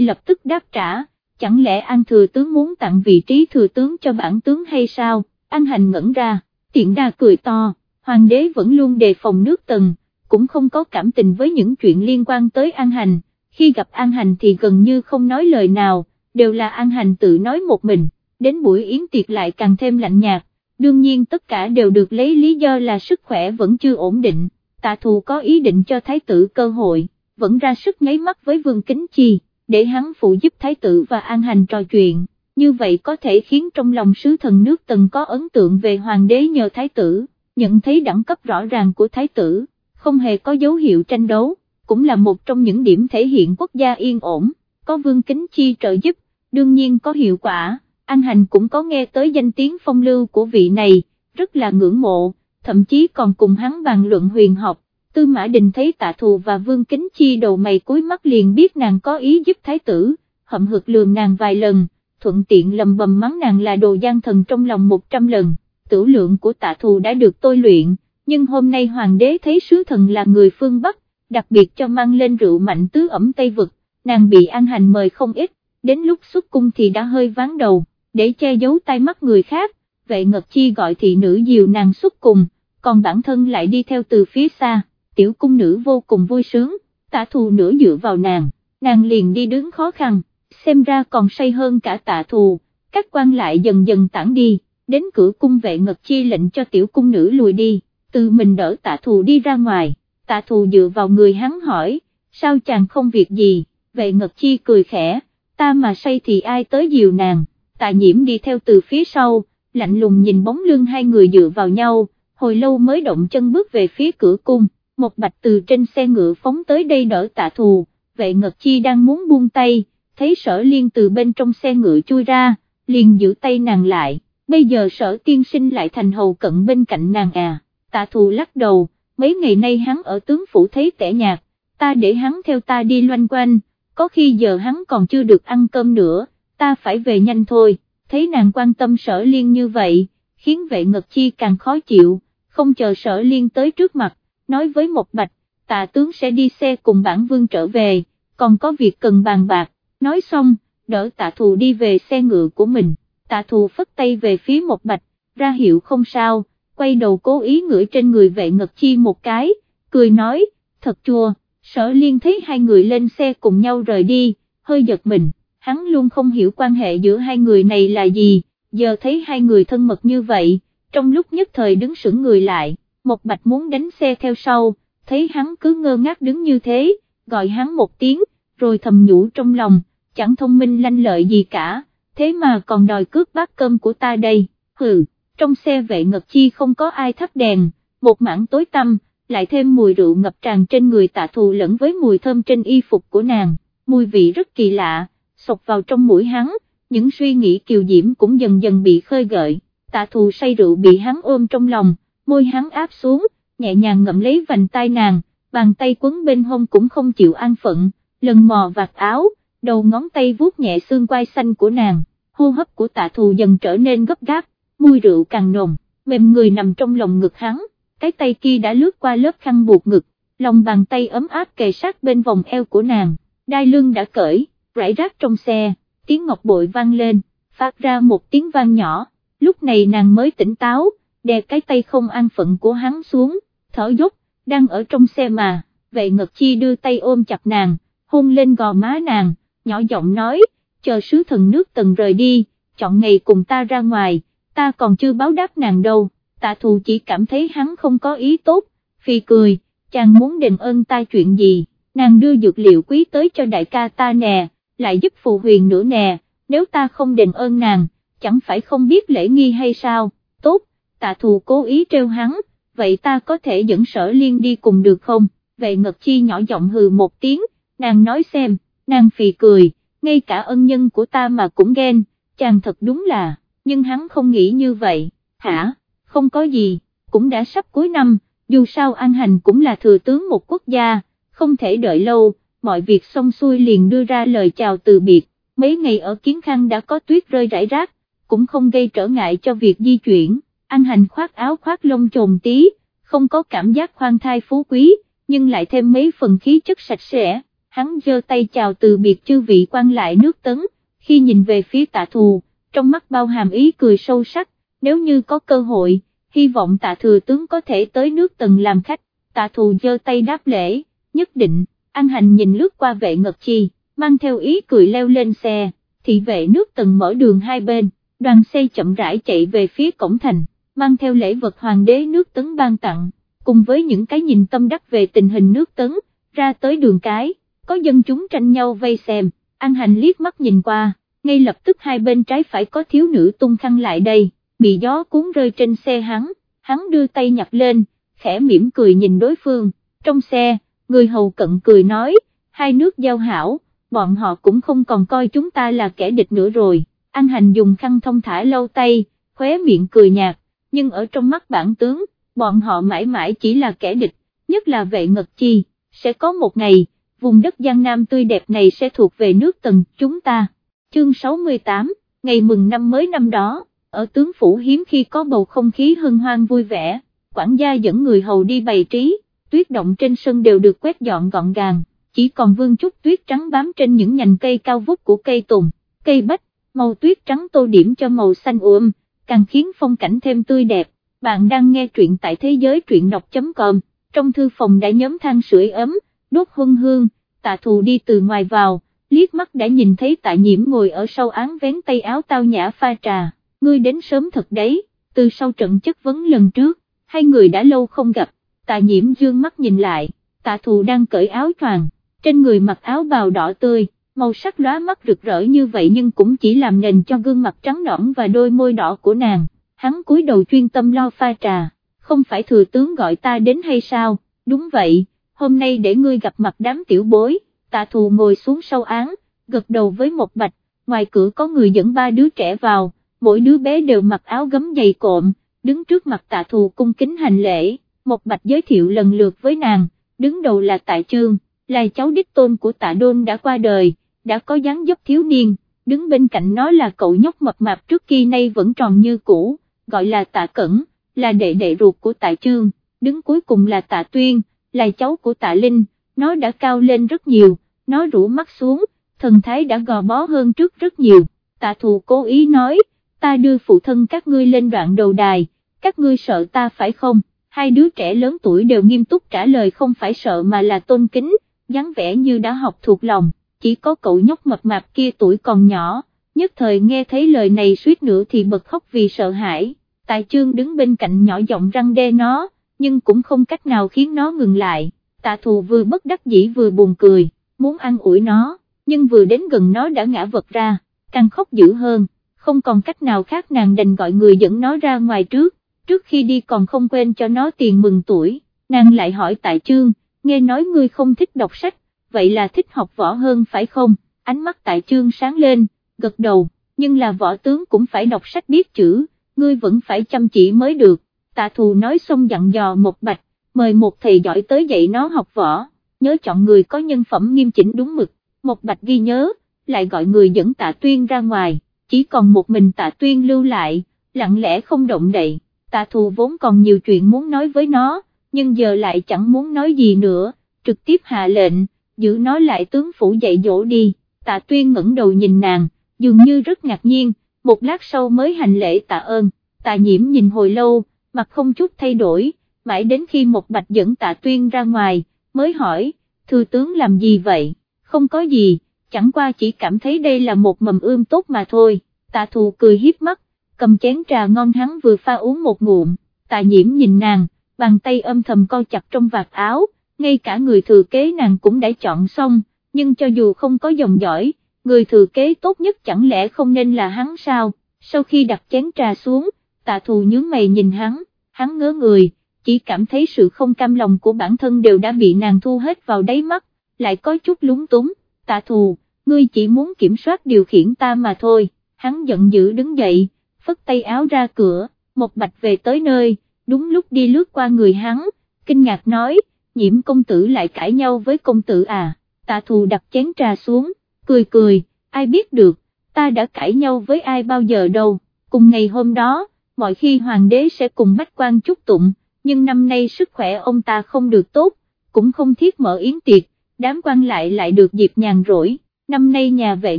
lập tức đáp trả, chẳng lẽ An thừa tướng muốn tặng vị trí thừa tướng cho bản tướng hay sao, An hành ngẩn ra, tiện đa cười to, hoàng đế vẫn luôn đề phòng nước tần, cũng không có cảm tình với những chuyện liên quan tới An hành, khi gặp An hành thì gần như không nói lời nào, đều là An hành tự nói một mình, đến buổi yến tiệc lại càng thêm lạnh nhạt, đương nhiên tất cả đều được lấy lý do là sức khỏe vẫn chưa ổn định, tạ thù có ý định cho thái tử cơ hội, vẫn ra sức nháy mắt với vương kính chi, để hắn phụ giúp thái tử và an hành trò chuyện, như vậy có thể khiến trong lòng sứ thần nước tần có ấn tượng về hoàng đế nhờ thái tử, nhận thấy đẳng cấp rõ ràng của thái tử, không hề có dấu hiệu tranh đấu, cũng là một trong những điểm thể hiện quốc gia yên ổn, có vương kính chi trợ giúp, đương nhiên có hiệu quả. An Hành cũng có nghe tới danh tiếng phong lưu của vị này, rất là ngưỡng mộ, thậm chí còn cùng hắn bàn luận huyền học, Tư Mã Đình thấy tạ thù và Vương Kính Chi đầu mày cuối mắt liền biết nàng có ý giúp thái tử, hậm hực lườm nàng vài lần, thuận tiện lầm bầm mắng nàng là đồ gian thần trong lòng một trăm lần, tửu lượng của tạ thù đã được tôi luyện, nhưng hôm nay hoàng đế thấy sứ thần là người phương Bắc, đặc biệt cho mang lên rượu mạnh tứ ẩm Tây Vực, nàng bị an hành mời không ít, đến lúc xuất cung thì đã hơi ván đầu để che giấu tay mắt người khác, vệ ngật chi gọi thị nữ dìu nàng xuất cùng, còn bản thân lại đi theo từ phía xa, tiểu cung nữ vô cùng vui sướng, tạ thù nửa dựa vào nàng, nàng liền đi đứng khó khăn, xem ra còn say hơn cả tạ thù, các quan lại dần dần tản đi, đến cửa cung vệ ngật chi lệnh cho tiểu cung nữ lùi đi, tự mình đỡ tạ thù đi ra ngoài, tạ thù dựa vào người hắn hỏi, sao chàng không việc gì, vệ ngật chi cười khẽ, ta mà say thì ai tới dìu nàng? Tạ nhiễm đi theo từ phía sau, lạnh lùng nhìn bóng lưng hai người dựa vào nhau, hồi lâu mới động chân bước về phía cửa cung, một bạch từ trên xe ngựa phóng tới đây đỡ tạ thù, vệ ngật chi đang muốn buông tay, thấy sở liên từ bên trong xe ngựa chui ra, liền giữ tay nàng lại, bây giờ sở tiên sinh lại thành hầu cận bên cạnh nàng à, tạ thù lắc đầu, mấy ngày nay hắn ở tướng phủ thấy tẻ nhạt, ta để hắn theo ta đi loanh quanh, có khi giờ hắn còn chưa được ăn cơm nữa ta phải về nhanh thôi, thấy nàng quan tâm sở liên như vậy, khiến vệ ngật chi càng khó chịu, không chờ sở liên tới trước mặt, nói với một bạch, tạ tướng sẽ đi xe cùng bản vương trở về, còn có việc cần bàn bạc, nói xong, đỡ tạ thù đi về xe ngựa của mình, tạ thù phất tay về phía một bạch, ra hiệu không sao, quay đầu cố ý ngửi trên người vệ ngật chi một cái, cười nói, thật chua, sở liên thấy hai người lên xe cùng nhau rời đi, hơi giật mình hắn luôn không hiểu quan hệ giữa hai người này là gì, giờ thấy hai người thân mật như vậy, trong lúc nhất thời đứng sững người lại, một bạch muốn đánh xe theo sau, thấy hắn cứ ngơ ngác đứng như thế, gọi hắn một tiếng, rồi thầm nhủ trong lòng, chẳng thông minh lanh lợi gì cả, thế mà còn đòi cướp bát cơm của ta đây, hừ, trong xe vệ ngật chi không có ai thắp đèn, một mảng tối tăm, lại thêm mùi rượu ngập tràn trên người tạ thù lẫn với mùi thơm trên y phục của nàng, mùi vị rất kỳ lạ sộc vào trong mũi hắn, những suy nghĩ kiều diễm cũng dần dần bị khơi gợi, tạ thù say rượu bị hắn ôm trong lòng, môi hắn áp xuống, nhẹ nhàng ngậm lấy vành tay nàng, bàn tay quấn bên hông cũng không chịu an phận, lần mò vạt áo, đầu ngón tay vuốt nhẹ xương quai xanh của nàng, hô hấp của tạ thù dần trở nên gấp gáp, mùi rượu càng nồng, mềm người nằm trong lòng ngực hắn, cái tay kia đã lướt qua lớp khăn buộc ngực, lòng bàn tay ấm áp kề sát bên vòng eo của nàng, đai lưng đã cởi rải rác trong xe, tiếng ngọc bội vang lên, phát ra một tiếng vang nhỏ, lúc này nàng mới tỉnh táo, đè cái tay không an phận của hắn xuống, thở dốc, đang ở trong xe mà, vậy ngật chi đưa tay ôm chặt nàng, hôn lên gò má nàng, nhỏ giọng nói, chờ sứ thần nước tần rời đi, chọn ngày cùng ta ra ngoài, ta còn chưa báo đáp nàng đâu, tạ thù chỉ cảm thấy hắn không có ý tốt, phi cười, chàng muốn đền ơn ta chuyện gì, nàng đưa dược liệu quý tới cho đại ca ta nè, lại giúp phù huyền nữa nè, nếu ta không đền ơn nàng, chẳng phải không biết lễ nghi hay sao, tốt, tạ thù cố ý trêu hắn, vậy ta có thể dẫn sở liên đi cùng được không, về ngật chi nhỏ giọng hừ một tiếng, nàng nói xem, nàng phì cười, ngay cả ân nhân của ta mà cũng ghen, chàng thật đúng là, nhưng hắn không nghĩ như vậy, hả, không có gì, cũng đã sắp cuối năm, dù sao An Hành cũng là thừa tướng một quốc gia, không thể đợi lâu, mọi việc xong xuôi liền đưa ra lời chào từ biệt, mấy ngày ở Kiến Khang đã có tuyết rơi rải rác, cũng không gây trở ngại cho việc di chuyển, An Hành khoác áo khoác lông trồn tí, không có cảm giác khoan thai phú quý, nhưng lại thêm mấy phần khí chất sạch sẽ, hắn giơ tay chào từ biệt chư vị quan lại nước tấn, khi nhìn về phía tạ thù, trong mắt bao hàm ý cười sâu sắc, nếu như có cơ hội, hy vọng tạ thừa tướng có thể tới nước tần làm khách, tạ thù giơ tay đáp lễ, nhất định, An Hành nhìn lướt qua vệ ngật chi, mang theo ý cười leo lên xe, thị vệ nước tần mở đường hai bên, đoàn xe chậm rãi chạy về phía cổng thành, mang theo lễ vật hoàng đế nước tấn ban tặng, cùng với những cái nhìn tâm đắc về tình hình nước tấn, ra tới đường cái, có dân chúng tranh nhau vây xem, An Hành liếc mắt nhìn qua, ngay lập tức hai bên trái phải có thiếu nữ tung khăn lại đây, bị gió cuốn rơi trên xe hắn, hắn đưa tay nhặt lên, khẽ mỉm cười nhìn đối phương, trong xe, người hầu cận cười nói, hai nước giao hảo, bọn họ cũng không còn coi chúng ta là kẻ địch nữa rồi, An Hành dùng khăn thông thả lâu tay, khóe miệng cười nhạt, nhưng ở trong mắt bản tướng, bọn họ mãi mãi chỉ là kẻ địch, nhất là vệ ngật chi, sẽ có một ngày, vùng đất Giang Nam tươi đẹp này sẽ thuộc về nước tần chúng ta. Chương 68, ngày mừng năm mới năm đó, ở tướng phủ hiếm khi có bầu không khí hân hoan vui vẻ, quản gia dẫn người hầu đi bày trí, tuyết động trên sân đều được quét dọn gọn gàng, chỉ còn vương chút tuyết trắng bám trên những nhành cây cao vút của cây tùng, cây bách, màu tuyết trắng tô điểm cho màu xanh uôm, càng khiến phong cảnh thêm tươi đẹp. Bạn đang nghe truyện tại thế giới truyện đọc.com, trong thư phòng đã nhóm than sưởi ấm, đốt huân hương, tạ thù đi từ ngoài vào, liếc mắt đã nhìn thấy tạ nhiễm ngồi ở sau án vén tay áo tao nhã pha trà, ngươi đến sớm thật đấy, từ sau trận chất vấn lần trước, hai người đã lâu không gặp, tạ nhiễm dương mắt nhìn lại, tạ thù đang cởi áo choàng, trên người mặc áo bào đỏ tươi, màu sắc lóa mắt rực rỡ như vậy nhưng cũng chỉ làm nền cho gương mặt trắng nõn và đôi môi đỏ của nàng, hắn cúi đầu chuyên tâm lo pha trà, không phải thừa tướng gọi ta đến hay sao, đúng vậy, hôm nay để ngươi gặp mặt đám tiểu bối, tạ thù ngồi xuống sau án, gật đầu với một bạch, ngoài cửa có người dẫn ba đứa trẻ vào, mỗi đứa bé đều mặc áo gấm dày cộm, đứng trước mặt tạ thù cung kính hành lễ, một bạch giới thiệu lần lượt với nàng, đứng đầu là tạ trương, là cháu đích tôn của tạ đôn đã qua đời, đã có dáng dấp thiếu niên, đứng bên cạnh nó là cậu nhóc mập mạp trước kia nay vẫn tròn như cũ, gọi là tạ cẩn, là đệ đệ ruột của tạ trương, đứng cuối cùng là tạ tuyên, là cháu của tạ linh, nó đã cao lên rất nhiều, nó rũ mắt xuống, thần thái đã gò bó hơn trước rất nhiều, tạ thù cố ý nói, ta đưa phụ thân các ngươi lên đoạn đầu đài, các ngươi sợ ta phải không, hai đứa trẻ lớn tuổi đều nghiêm túc trả lời không phải sợ mà là tôn kính, dáng vẻ như đã học thuộc lòng, chỉ có cậu nhóc mập mạp kia tuổi còn nhỏ, nhất thời nghe thấy lời này suýt nữa thì bật khóc vì sợ hãi, tài Chương đứng bên cạnh nhỏ giọng răng đe nó, nhưng cũng không cách nào khiến nó ngừng lại, tạ thù vừa bất đắc dĩ vừa buồn cười, muốn ăn ủi nó, nhưng vừa đến gần nó đã ngã vật ra, càng khóc dữ hơn, không còn cách nào khác nàng đành gọi người dẫn nó ra ngoài trước, trước khi đi còn không quên cho nó tiền mừng tuổi, nàng lại hỏi tại trương, nghe nói ngươi không thích đọc sách, vậy là thích học võ hơn phải không, ánh mắt tại trương sáng lên, gật đầu, nhưng là võ tướng cũng phải đọc sách biết chữ, ngươi vẫn phải chăm chỉ mới được, tạ thù nói xong dặn dò một bạch, mời một thầy giỏi tới dạy nó học võ, nhớ chọn người có nhân phẩm nghiêm chỉnh đúng mực, một bạch ghi nhớ, lại gọi người dẫn tạ tuyên ra ngoài, chỉ còn một mình tạ tuyên lưu lại, lặng lẽ không động đậy, tạ thù vốn còn nhiều chuyện muốn nói với nó, nhưng giờ lại chẳng muốn nói gì nữa, trực tiếp hạ lệnh, giữ nó lại tướng phủ dạy dỗ đi, tạ tuyên ngẩng đầu nhìn nàng, dường như rất ngạc nhiên, một lát sau mới hành lễ tạ ơn, tạ nhiễm nhìn hồi lâu, mặt không chút thay đổi, mãi đến khi một bạch dẫn tạ tuyên ra ngoài, mới hỏi, thư tướng làm gì vậy, không có gì, chẳng qua chỉ cảm thấy đây là một mầm ươm tốt mà thôi, tạ thù cười hiếp mắt, cầm chén trà ngon hắn vừa pha uống một ngụm, tạ nhiễm nhìn nàng, bàn tay âm thầm co chặt trong vạt áo, ngay cả người thừa kế nàng cũng đã chọn xong, nhưng cho dù không có dòng dõi, người thừa kế tốt nhất chẳng lẽ không nên là hắn sao, sau khi đặt chén trà xuống, tạ thù nhướng mày nhìn hắn, hắn ngớ người, chỉ cảm thấy sự không cam lòng của bản thân đều đã bị nàng thu hết vào đáy mắt, lại có chút lúng túng, tạ thù, ngươi chỉ muốn kiểm soát điều khiển ta mà thôi, hắn giận dữ đứng dậy, phất tay áo ra cửa, một bạch về tới nơi, đúng lúc đi lướt qua người hắn, kinh ngạc nói, nhiễm công tử lại cãi nhau với công tử à, tạ thù đặt chén trà xuống, cười cười, ai biết được, ta đã cãi nhau với ai bao giờ đâu, cùng ngày hôm đó, mọi khi hoàng đế sẽ cùng bách quan chúc tụng, nhưng năm nay sức khỏe ông ta không được tốt, cũng không thiết mở yến tiệc, đám quan lại lại được dịp nhàn rỗi, năm nay nhà vệ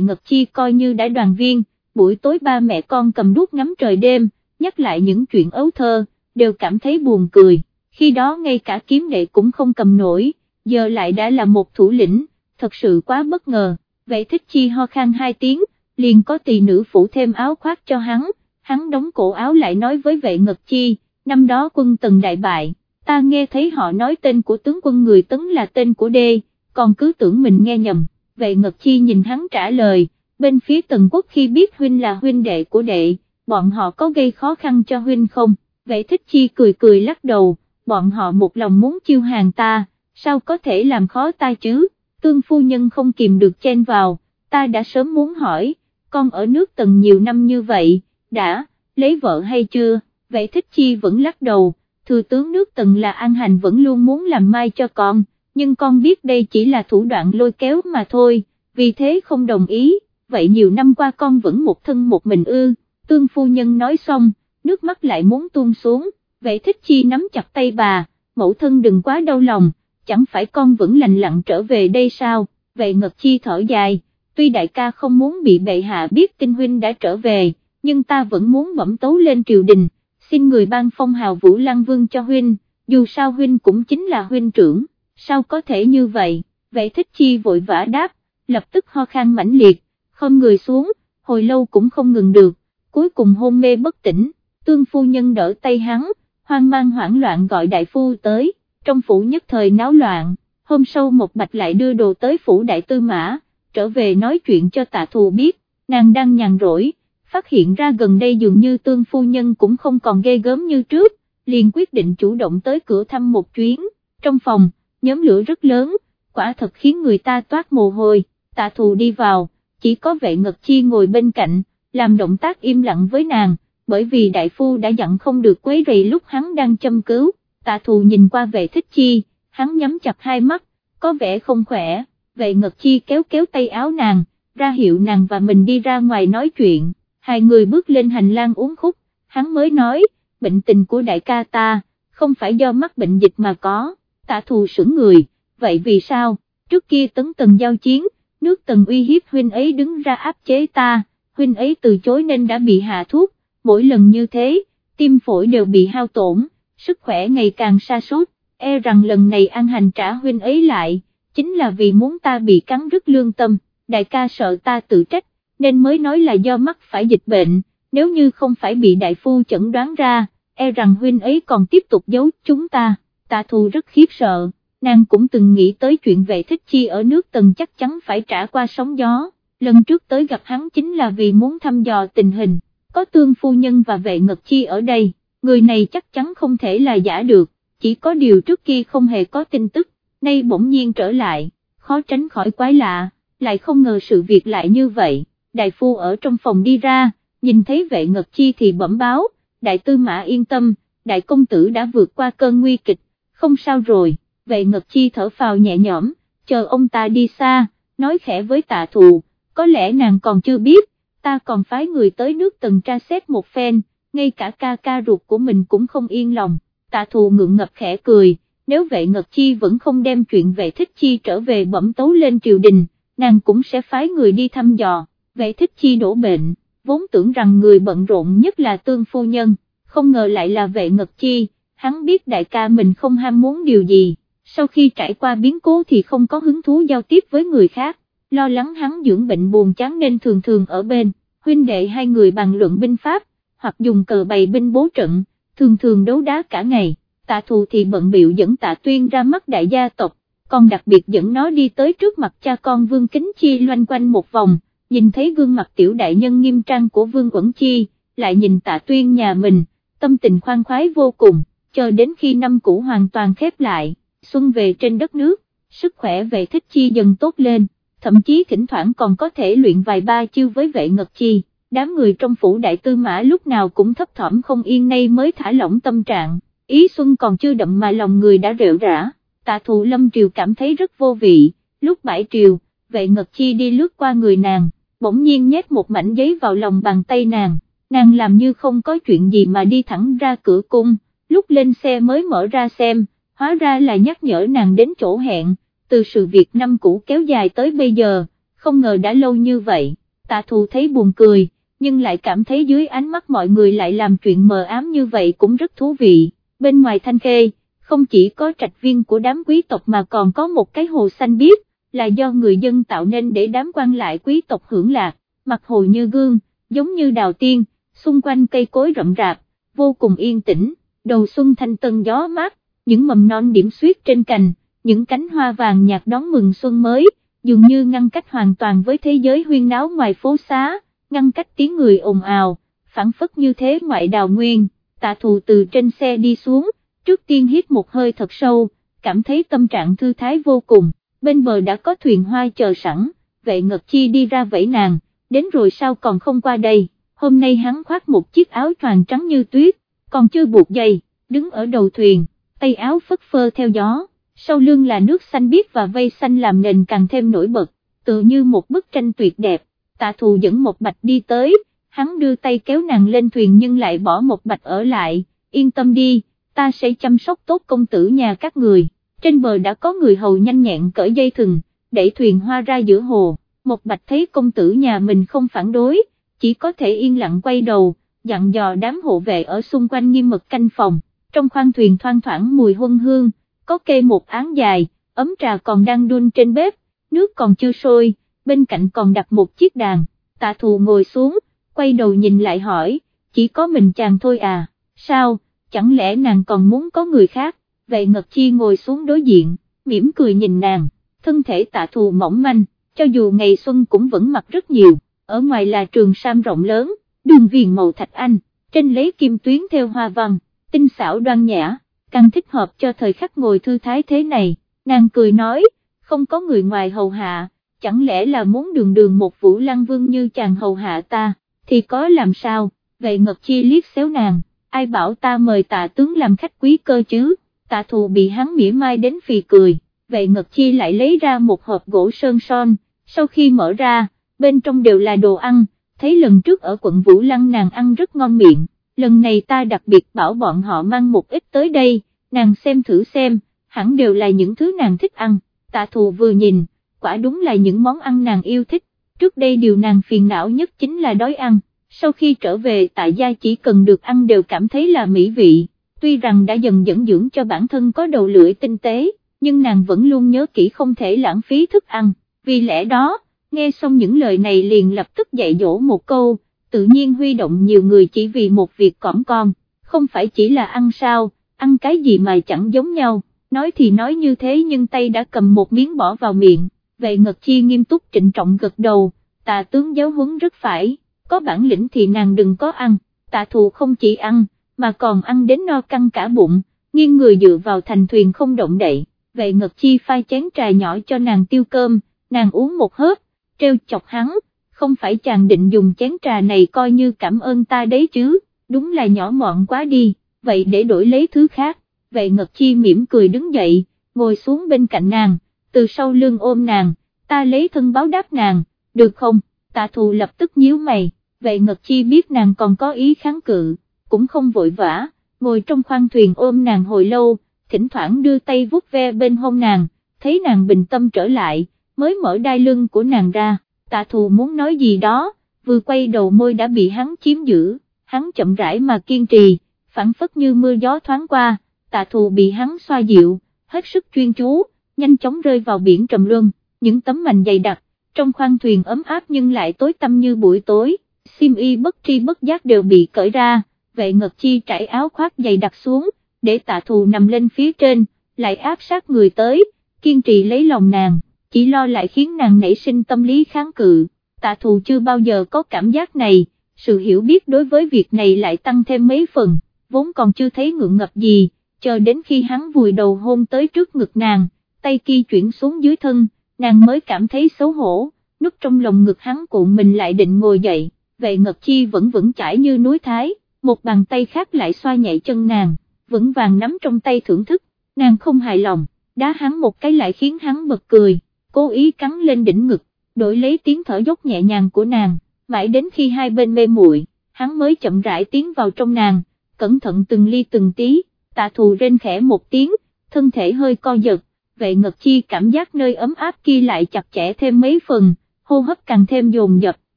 ngật chi coi như đã đoàn viên, buổi tối ba mẹ con cầm đuốc ngắm trời đêm, nhắc lại những chuyện ấu thơ, đều cảm thấy buồn cười, khi đó ngay cả kiếm đệ cũng không cầm nổi, giờ lại đã là một thủ lĩnh, thật sự quá bất ngờ, vệ thích chi ho khan hai tiếng, liền có tỳ nữ phủ thêm áo khoác cho hắn, hắn đóng cổ áo lại nói với vệ ngật chi, năm đó quân tần đại bại, ta nghe thấy họ nói tên của tướng quân người tấn là tên của đê, còn cứ tưởng mình nghe nhầm, vệ ngật chi nhìn hắn trả lời, bên phía tần quốc khi biết huynh là huynh đệ của đệ, bọn họ có gây khó khăn cho huynh không, vệ thích chi cười cười lắc đầu, bọn họ một lòng muốn chiêu hàng ta, sao có thể làm khó ta chứ, tương phu nhân không kìm được chen vào, ta đã sớm muốn hỏi, con ở nước tần nhiều năm như vậy, đã, lấy vợ hay chưa, vệ thích chi vẫn lắc đầu, thừa tướng nước tần là an hành vẫn luôn muốn làm mai cho con, nhưng con biết đây chỉ là thủ đoạn lôi kéo mà thôi, vì thế không đồng ý, vậy nhiều năm qua con vẫn một thân một mình ư, tương phu nhân nói xong, nước mắt lại muốn tuôn xuống, vệ thích chi nắm chặt tay bà, mẫu thân đừng quá đau lòng, chẳng phải con vẫn lành lặng trở về đây sao, vệ ngật chi thở dài, tuy đại ca không muốn bị bệ hạ biết tinh huynh đã trở về, nhưng ta vẫn muốn bẩm tấu lên triều đình, xin người ban phong hào Vũ Lăng Vương cho huynh, dù sao huynh cũng chính là huynh trưởng, sao có thể như vậy, vệ thích chi vội vã đáp, lập tức ho khan mãnh liệt, không người xuống, hồi lâu cũng không ngừng được, cuối cùng hôn mê bất tỉnh, tương phu nhân đỡ tay hắn, hoang mang hoảng loạn gọi đại phu tới, trong phủ nhất thời náo loạn, hôm sau một bạch lại đưa đồ tới phủ đại tư mã, trở về nói chuyện cho tạ thù biết, nàng đang nhàn rỗi, phát hiện ra gần đây dường như tương phu nhân cũng không còn ghê gớm như trước, liền quyết định chủ động tới cửa thăm một chuyến, trong phòng, nhóm lửa rất lớn, quả thật khiến người ta toát mồ hôi, tạ thù đi vào, chỉ có vệ ngật chi ngồi bên cạnh, làm động tác im lặng với nàng, bởi vì đại phu đã dặn không được quấy rầy lúc hắn đang châm cứu, tạ thù nhìn qua vệ thích chi, hắn nhắm chặt hai mắt, có vẻ không khỏe, vệ ngật chi kéo kéo tay áo nàng, ra hiệu nàng và mình đi ra ngoài nói chuyện, hai người bước lên hành lang uống khúc, hắn mới nói, bệnh tình của đại ca ta, không phải do mắc bệnh dịch mà có, tạ thù sững người, vậy vì sao, trước kia tấn tần giao chiến, nước tần uy hiếp huynh ấy đứng ra áp chế ta, huynh ấy từ chối nên đã bị hạ thuốc, mỗi lần như thế, tim phổi đều bị hao tổn, sức khỏe ngày càng sa sút e rằng lần này an hành trả huynh ấy lại, chính là vì muốn ta bị cắn rứt lương tâm, đại ca sợ ta tự trách, nên mới nói là do mắc phải dịch bệnh, nếu như không phải bị đại phu chẩn đoán ra, e rằng huynh ấy còn tiếp tục giấu chúng ta, ta thù rất khiếp sợ, nàng cũng từng nghĩ tới chuyện vệ thích chi ở nước tần chắc chắn phải trả qua sóng gió, lần trước tới gặp hắn chính là vì muốn thăm dò tình hình, có tương phu nhân và vệ ngật chi ở đây, người này chắc chắn không thể là giả được, chỉ có điều trước kia không hề có tin tức, nay bỗng nhiên trở lại, khó tránh khỏi quái lạ, lại không ngờ sự việc lại như vậy, đại phu ở trong phòng đi ra, nhìn thấy vệ ngật chi thì bẩm báo, đại tư mã yên tâm, đại công tử đã vượt qua cơn nguy kịch, không sao rồi, vệ ngật chi thở phào nhẹ nhõm, chờ ông ta đi xa, nói khẽ với tạ thù, có lẽ nàng còn chưa biết, ta còn phái người tới nước tần tra xét một phen, ngay cả ca ca ruột của mình cũng không yên lòng, tạ thù ngượng ngập khẽ cười, nếu vệ ngật chi vẫn không đem chuyện vệ thích chi trở về bẩm tấu lên triều đình, nàng cũng sẽ phái người đi thăm dò, vệ thích chi đổ bệnh, vốn tưởng rằng người bận rộn nhất là tương phu nhân, không ngờ lại là vệ ngật chi, hắn biết đại ca mình không ham muốn điều gì, sau khi trải qua biến cố thì không có hứng thú giao tiếp với người khác, lo lắng hắn dưỡng bệnh buồn chán nên thường thường ở bên, huynh đệ hai người bàn luận binh pháp, hoặc dùng cờ bày binh bố trận, thường thường đấu đá cả ngày, tạ thù thì bận biểu dẫn tạ tuyên ra mắt đại gia tộc, còn đặc biệt dẫn nó đi tới trước mặt cha con Vương Kính Chi loanh quanh một vòng, nhìn thấy gương mặt tiểu đại nhân nghiêm trang của Vương Quẩn Chi, lại nhìn tạ tuyên nhà mình, tâm tình khoan khoái vô cùng, chờ đến khi năm cũ hoàn toàn khép lại, xuân về trên đất nước, sức khỏe vệ thích chi dần tốt lên, thậm chí thỉnh thoảng còn có thể luyện vài ba chiêu với vệ ngật chi, đám người trong phủ đại tư mã lúc nào cũng thấp thỏm không yên nay mới thả lỏng tâm trạng, ý xuân còn chưa đậm mà lòng người đã rệu rã, tạ thù lâm triều cảm thấy rất vô vị, lúc bãi triều, vệ ngật chi đi lướt qua người nàng, bỗng nhiên nhét một mảnh giấy vào lòng bàn tay nàng, nàng làm như không có chuyện gì mà đi thẳng ra cửa cung, lúc lên xe mới mở ra xem, hóa ra là nhắc nhở nàng đến chỗ hẹn, từ sự việc năm cũ kéo dài tới bây giờ, không ngờ đã lâu như vậy, tạ thù thấy buồn cười, nhưng lại cảm thấy dưới ánh mắt mọi người lại làm chuyện mờ ám như vậy cũng rất thú vị, bên ngoài thanh khê, không chỉ có trạch viên của đám quý tộc mà còn có một cái hồ xanh biếc, là do người dân tạo nên để đám quan lại quý tộc hưởng lạc, mặt hồ như gương, giống như đào tiên, xung quanh cây cối rậm rạp, vô cùng yên tĩnh, đầu xuân thanh tân gió mát, những mầm non điểm xuyết trên cành, những cánh hoa vàng nhạt đón mừng xuân mới, dường như ngăn cách hoàn toàn với thế giới huyên náo ngoài phố xá, ngăn cách tiếng người ồn ào, phản phất như thế ngoại đào nguyên, tạ thù từ trên xe đi xuống, trước tiên hít một hơi thật sâu, cảm thấy tâm trạng thư thái vô cùng, bên bờ đã có thuyền hoa chờ sẵn, vệ ngật chi đi ra vẫy nàng, đến rồi sao còn không qua đây, hôm nay hắn khoác một chiếc áo choàng trắng như tuyết, còn chưa buộc dây, đứng ở đầu thuyền, tay áo phất phơ theo gió, sau lưng là nước xanh biếc và vây xanh làm nền càng thêm nổi bật, tự như một bức tranh tuyệt đẹp, tạ thù dẫn một bạch đi tới, hắn đưa tay kéo nàng lên thuyền nhưng lại bỏ một bạch ở lại, yên tâm đi, ta sẽ chăm sóc tốt công tử nhà các người, trên bờ đã có người hầu nhanh nhẹn cởi dây thừng, đẩy thuyền hoa ra giữa hồ, một bạch thấy công tử nhà mình không phản đối, chỉ có thể yên lặng quay đầu, dặn dò đám hộ vệ ở xung quanh nghiêm mật canh phòng, trong khoang thuyền thoang thoảng mùi huân hương, có kê một án dài, ấm trà còn đang đun trên bếp, nước còn chưa sôi, bên cạnh còn đặt một chiếc đàn, tạ thù ngồi xuống, quay đầu nhìn lại hỏi, chỉ có mình chàng thôi à, sao, chẳng lẽ nàng còn muốn có người khác, vậy Ngật Chi ngồi xuống đối diện, mỉm cười nhìn nàng, thân thể tạ thù mỏng manh, cho dù ngày xuân cũng vẫn mặc rất nhiều, ở ngoài là trường sam rộng lớn, đường viền màu thạch anh, trên lấy kim tuyến theo hoa văn, tinh xảo đoan nhã, càng thích hợp cho thời khắc ngồi thư thái thế này, nàng cười nói, không có người ngoài hầu hạ, chẳng lẽ là muốn đường đường một vũ lăng vương như chàng hầu hạ ta, thì có làm sao, vậy Ngật Chi liếc xéo nàng, ai bảo ta mời tạ tướng làm khách quý cơ chứ, tạ thù bị hắn mỉa mai đến phì cười, vậy Ngật Chi lại lấy ra một hộp gỗ sơn son, sau khi mở ra, bên trong đều là đồ ăn, thấy lần trước ở quận Vũ Lăng nàng ăn rất ngon miệng, lần này ta đặc biệt bảo bọn họ mang một ít tới đây, nàng xem thử xem, hẳn đều là những thứ nàng thích ăn, tạ thù vừa nhìn, quả đúng là những món ăn nàng yêu thích, trước đây điều nàng phiền não nhất chính là đói ăn, sau khi trở về tại gia chỉ cần được ăn đều cảm thấy là mỹ vị, tuy rằng đã dần dẫn dưỡng cho bản thân có đầu lưỡi tinh tế, nhưng nàng vẫn luôn nhớ kỹ không thể lãng phí thức ăn, vì lẽ đó, nghe xong những lời này liền lập tức dạy dỗ một câu, tự nhiên huy động nhiều người chỉ vì một việc cỏn con, không phải chỉ là ăn sao, ăn cái gì mà chẳng giống nhau, nói thì nói như thế nhưng tay đã cầm một miếng bỏ vào miệng, vệ ngật chi nghiêm túc trịnh trọng gật đầu, tà tướng giáo huấn rất phải, có bản lĩnh thì nàng đừng có ăn, tạ thù không chỉ ăn, mà còn ăn đến no căng cả bụng, nghiêng người dựa vào thành thuyền không động đậy, vệ ngật chi phai chén trà nhỏ cho nàng tiêu cơm, nàng uống một hớp, treo chọc hắn, không phải chàng định dùng chén trà này coi như cảm ơn ta đấy chứ, đúng là nhỏ mọn quá đi, vậy để đổi lấy thứ khác, vệ ngật chi mỉm cười đứng dậy, ngồi xuống bên cạnh nàng, từ sau lưng ôm nàng, ta lấy thân báo đáp nàng, được không, tạ thù lập tức nhíu mày, vệ ngật chi biết nàng còn có ý kháng cự, cũng không vội vã, ngồi trong khoang thuyền ôm nàng hồi lâu, thỉnh thoảng đưa tay vuốt ve bên hông nàng, thấy nàng bình tâm trở lại, mới mở đai lưng của nàng ra, tạ thù muốn nói gì đó, vừa quay đầu môi đã bị hắn chiếm giữ, hắn chậm rãi mà kiên trì, phản phất như mưa gió thoáng qua, tạ thù bị hắn xoa dịu, hết sức chuyên chú, nhanh chóng rơi vào biển trầm luân, những tấm mành dày đặc, trong khoang thuyền ấm áp nhưng lại tối tăm như buổi tối, sim y bất tri bất giác đều bị cởi ra, vệ ngật chi trải áo khoác dày đặt xuống, để tạ thù nằm lên phía trên, lại áp sát người tới, kiên trì lấy lòng nàng, chỉ lo lại khiến nàng nảy sinh tâm lý kháng cự, tạ thù chưa bao giờ có cảm giác này, sự hiểu biết đối với việc này lại tăng thêm mấy phần, vốn còn chưa thấy ngượng ngập gì, chờ đến khi hắn vùi đầu hôn tới trước ngực nàng, tay kia chuyển xuống dưới thân, nàng mới cảm thấy xấu hổ, nút trong lòng ngực hắn cuộn mình lại định ngồi dậy, vệ ngật chi vẫn vững chãi như núi thái, một bàn tay khác lại xoa nhạy chân nàng, vững vàng nắm trong tay thưởng thức, nàng không hài lòng, đá hắn một cái lại khiến hắn bật cười, cố ý cắn lên đỉnh ngực, đổi lấy tiếng thở dốc nhẹ nhàng của nàng, mãi đến khi hai bên mê muội, hắn mới chậm rãi tiến vào trong nàng, cẩn thận từng ly từng tí, tạ thù rên khẽ một tiếng, thân thể hơi co giật, vệ ngật chi cảm giác nơi ấm áp kia lại chặt chẽ thêm mấy phần, hô hấp càng thêm dồn dập,